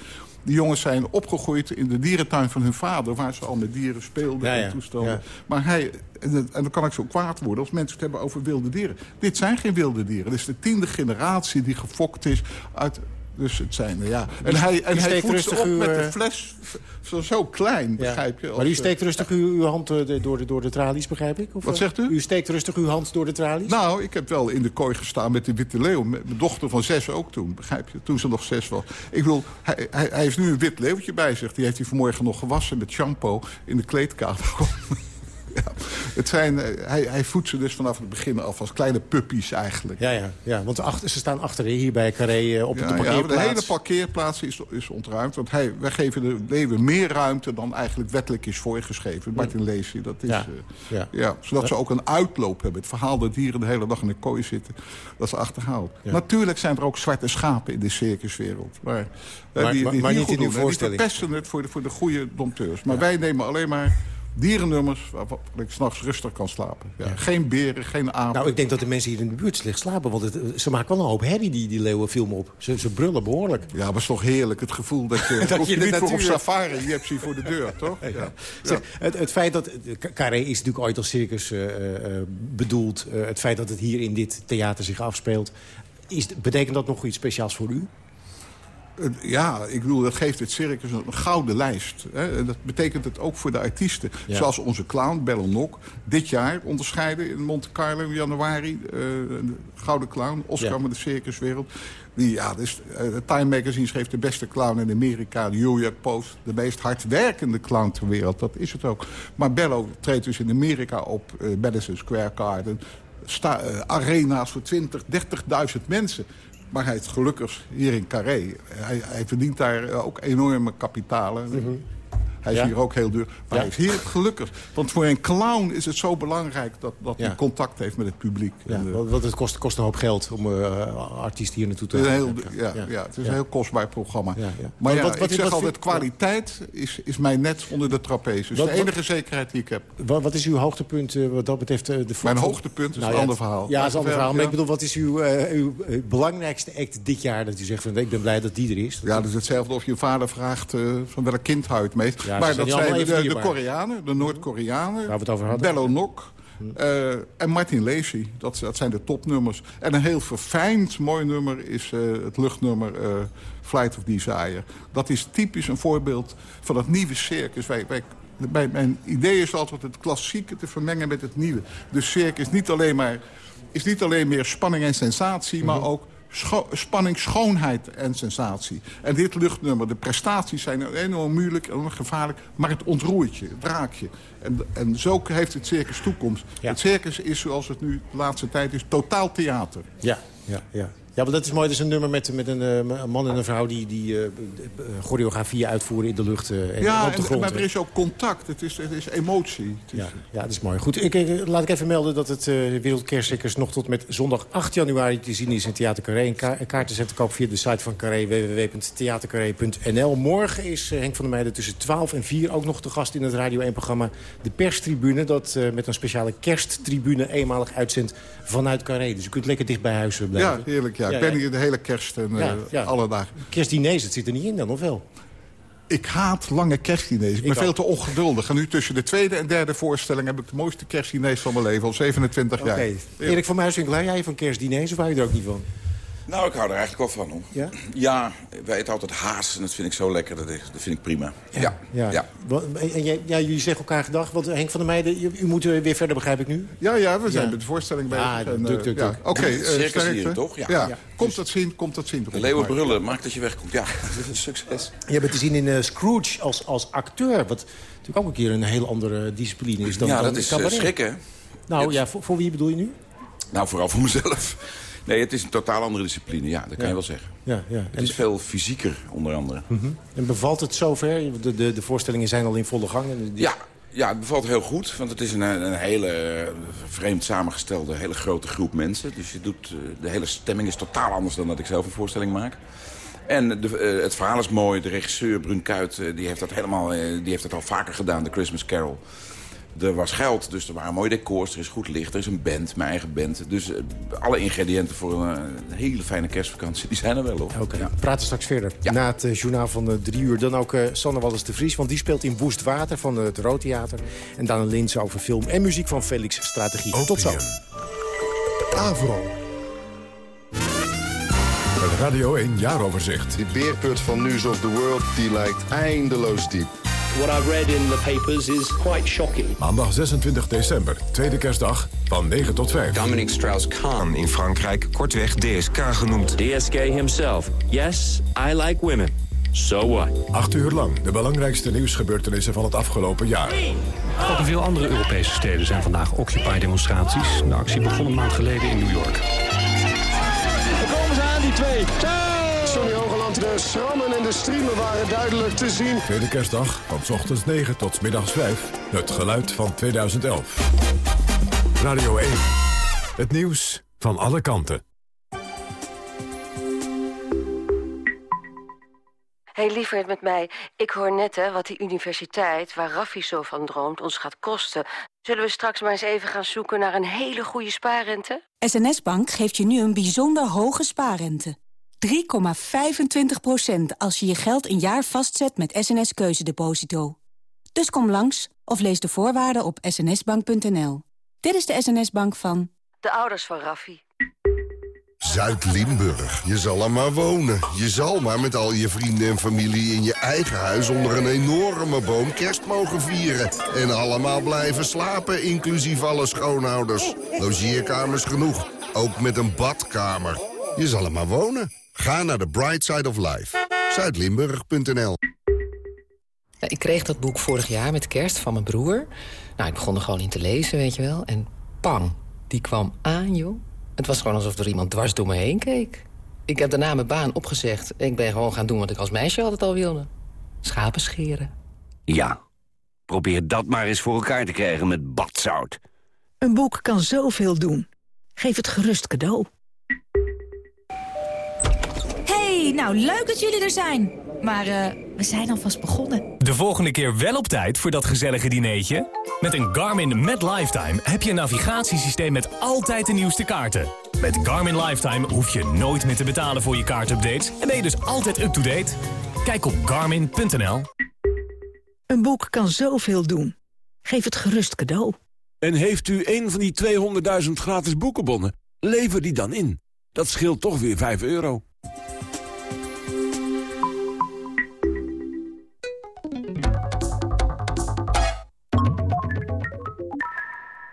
die jongens zijn opgegroeid in de dierentuin van hun vader... waar ze al met dieren speelden en toestanden. Maar hij, en, dan kan ik zo kwaad worden als mensen het hebben over wilde dieren. Dit zijn geen wilde dieren. Dit is de tiende generatie die gefokt is uit dus het zijn ja. En hij, en hij voedt ze op met de eh, fles zo, zo klein, begrijp je. maar u steekt rustig uw, uw hand door de, door de tralies, begrijp ik? Of, Wat zegt u? U steekt rustig uw hand door de tralies? Nou, ik heb wel in de kooi gestaan met de witte leeuw. Met mijn dochter van zes ook toen, begrijp je? Toen ze nog zes was. Ik wil, hij, hij, hij heeft nu een wit leeuwtje bij zich. Die heeft hij vanmorgen nog gewassen met shampoo in de kleedkamer. (laughs) (laughs) ja. Het zijn, eh, hij, hij voedt ze dus vanaf het begin af als kleine puppies eigenlijk. Ja, ja, ja want achter, ze staan achter hier bij Carré eh, op de parkeerplaats. Ja, de hele parkeerplaats is, is ontruimd. Want hij, wij geven de leeuwen meer ruimte dan eigenlijk wettelijk is voorgeschreven. Martin Lacey, dat is... Ja. Uh, ja. ja. zodat ze ook een uitloop hebben. Het verhaal dat dieren de hele dag in de kooi zitten, dat is achterhaald. Natuurlijk zijn er ook zwarte schapen in de circuswereld. Maar, maar, die, die, maar niet in uw voorstelling. Die verpesten het voor de, voor de goede dompteurs. Maar wij nemen alleen maar dierennummers waar ik s'nachts rustig kan slapen. Ja. Geen beren, geen apen. Nou, ik denk dat de mensen hier in de buurt slecht slapen. Want het, ze maken wel een hoop herrie, die, die leeuwenfilm op. Ze, ze brullen behoorlijk. Ja, maar het is toch heerlijk. Het gevoel dat je, (laughs) dat je, niet voor op safari. Je hebt ze voor de deur, toch? (laughs) Ja. Zeg, het, het, feit dat... Carré is natuurlijk ooit als circus uh, uh, bedoeld. Uh, het feit dat het hier in dit theater zich afspeelt. Is, betekent dat nog iets speciaals voor u? Ja, ik bedoel, dat geeft het circus een gouden lijst. Hè. En dat betekent het ook voor de artiesten. Zoals onze clown, Bell Nok, dit jaar onderscheiden in Monte Carlo in januari. Uh, de Gouden Clown, Oscar met de circuswereld. Die, ja, dus, uh, Time Magazine schreef de beste clown in Amerika. De New York Post, de meest hardwerkende clown ter wereld. Dat is het ook. Maar Bello treedt dus in Amerika op uh, Madison Square Garden. Sta, arena's voor 20, 30.000 mensen. Maar hij is gelukkig hier in Carré. Hij, hij verdient daar ook enorme kapitalen. Mhm. Hij is hier ook heel duur. Maar hij is hier gelukkig. Want voor een clown is het zo belangrijk dat, dat hij contact heeft met het publiek. En, want het kost, kost een hoop geld om uh, artiesten hier naartoe te halen. Ja, ja, het is een heel kostbaar programma. Maar ja, wat, wat, ik zeg altijd, kwaliteit is, is mij net onder de trapeze. Dus de enige zekerheid die ik heb. Wat, wat is uw hoogtepunt uh, wat dat betreft? De Mijn hoogtepunt is nou, een ander verhaal. Ja, is een ander verhaal. Maar ik bedoel, wat is uw, uw belangrijkste act dit jaar? Dat u zegt, van, ik ben blij dat die er is. Ja, dat is hetzelfde of je vader vraagt van welk kind houdt het maar dat zijn de, de, Koreanen, de Noord-Koreanen. Waar we het over hadden. Bello Nok. Uh, en Martin Lacey, dat, dat, zijn de topnummers. En een heel verfijnd mooi nummer is uh, het luchtnummer uh, Flight of Desire. Dat is typisch een voorbeeld van het nieuwe circus. Wij, wij, bij, mijn idee is altijd het klassieke te vermengen met het nieuwe. De circus niet alleen maar, is niet alleen meer spanning en sensatie... maar mhm. Spanning, schoonheid en sensatie. En dit luchtnummer, de prestaties zijn enorm moeilijk en gevaarlijk... maar het ontroert je, het raakt je. En, en zo heeft het circus toekomst. Het circus is, zoals het nu de laatste tijd is, totaal theater. Ja, ja, ja. Ja, maar dat is mooi. Dat is een nummer met, met een, een man en een vrouw... die, die uh, choreografieën uitvoeren in de lucht uh, en ja, op de grond. maar er is ook contact. Het is, het is emotie. Het is... Ja, ja, dat is mooi. Goed, ik, laat ik even melden dat het uh, nog tot met zondag 8 januari te zien is in Theater Carré. Ka kaarten zijn te koop via de site van Carré, www.theatercarré.nl. Morgen is Henk van der Meijden tussen 12 en 4 ook nog te gast in het Radio 1-programma... De Perstribune, dat met een speciale kersttribune eenmalig uitzendt vanuit Carré. Dus u kunt lekker dicht bij huis blijven. Ja, heerlijk. Ja. ik ben hier de hele kerst en ja. alle dagen. Kerstdiners, het zit er niet in dan, of wel? Ik haat lange kerstdiners. Ik ben veel te ongeduldig. En nu tussen de tweede en derde voorstelling... heb ik de mooiste kerstdiners van mijn leven, al 27 jaar. Erik van Muiswinkel, hou jij van kerstdiners of hou je er ook niet van? Nou, ik hou er eigenlijk wel van, hoor. Ja? Ja, wij eten altijd haas en dat vind ik zo lekker. Dat, dat vind ik prima. Ja. ja. ja. En jij, ja, jullie zeggen elkaar gedag. Want Henk van der Meijden, u, moet weer verder, begrijp ik nu? Ja, ja we zijn met de voorstelling bezig. Ja, duk, duk, duk. Oké, okay, uh, toch? Ja. ja. Komt dat zien, komt dat zien. De leeuwen brullen, maak dat je wegkomt. Ja, (laughs) succes. Je bent te zien in uh, Scrooge als, als acteur. Wat natuurlijk ook een keer een heel andere discipline is dan Ja, dat is uh, schrikken. Nou ja, voor, voor wie bedoel je nu? Nou, vooral voor mezelf. Nee, het is een totaal andere discipline, ja, dat kan je wel zeggen. Ja, ja. Het is veel fysieker, onder andere. Mm -hmm. En bevalt het zover? De, de, de voorstellingen zijn al in volle gang. Ja, ja, het bevalt heel goed, want het is een, een hele vreemd samengestelde, hele grote groep mensen. Dus je doet, de hele stemming is totaal anders dan dat ik zelf een voorstelling maak. En de, het verhaal is mooi. De regisseur Brun Kuit die heeft, dat helemaal, die heeft dat al vaker gedaan, de Christmas Carol. Er was geld, dus er waren mooie decors, er is goed licht, er is een band, mijn eigen band. Dus uh, alle ingrediënten voor een, een, hele fijne kerstvakantie, die zijn er wel op. Oké, okay. ja. praten straks verder. Ja. Na het uh, journaal van uh, drie uur dan ook Sanne Wallis de Vries... want die speelt in Woest Water van het Roodtheater. En dan een Lins over film en muziek van Felix Strategie. Opium. Tot zo. Avro. Het Radio 1 jaaroverzicht. Die beerput van News of the World die lijkt eindeloos diep. What I've read in the papers is quite shocking. Maandag 26 december, tweede kerstdag, van 9 tot 5. Dominic Strauss-Kahn in Frankrijk, kortweg DSK genoemd. DSK himself. Yes, I like women. So what? Acht uur lang de belangrijkste nieuwsgebeurtenissen van het afgelopen jaar. Ook in veel andere Europese steden zijn vandaag Occupy-demonstraties. De actie begon een maand geleden in New York. Daar komen ze aan, die twee. De schrammen en de streamen waren duidelijk te zien. Tweede kerstdag, van s ochtends 9 tot middags 5. Het geluid van 2011. Radio 1. Het nieuws van alle kanten. Hé, hey, lieverd met mij. Ik hoor net hè, wat die universiteit, waar Raffi zo van droomt, ons gaat kosten. Zullen we straks maar eens even gaan zoeken naar een hele goede spaarrente? SNS Bank geeft je nu een bijzonder hoge spaarrente. 3,25% als je je geld een jaar vastzet met SNS Keuzedeposito. Dus kom langs of lees de voorwaarden op snsbank.nl. Dit is de SNS-bank van... De ouders van Raffi. Zuid-Limburg. Je zal er maar wonen. Je zal maar met al je vrienden en familie in je eigen huis... onder een enorme boom kerst mogen vieren. En allemaal blijven slapen, inclusief alle schoonouders. Logeerkamers genoeg. Ook met een badkamer. Je zal er maar wonen. Ga naar de Bright Side of Life. Zuidlimburg.nl ja, Ik kreeg dat boek vorig jaar met kerst van mijn broer. Nou, ik begon er gewoon in te lezen, weet je wel. En pang, die kwam aan, joh. Het was gewoon alsof er iemand dwars door me heen keek. Ik heb daarna mijn baan opgezegd. Ik ben gewoon gaan doen wat ik als meisje altijd al wilde. Schapen scheren. Ja, probeer dat maar eens voor elkaar te krijgen met badzout. Een boek kan zoveel doen. Geef het gerust cadeau. Hey, nou leuk dat jullie er zijn. Maar uh, we zijn alvast begonnen. De volgende keer wel op tijd voor dat gezellige dineetje? Met een Garmin Met Lifetime heb je een navigatiesysteem met altijd de nieuwste kaarten. Met Garmin Lifetime hoef je nooit meer te betalen voor je kaartupdates... en ben je dus altijd up-to-date. Kijk op garmin.nl. Een boek kan zoveel doen. Geef het gerust cadeau. En heeft u een van die 200.000 gratis boekenbonnen? Lever die dan in. Dat scheelt toch weer 5 euro.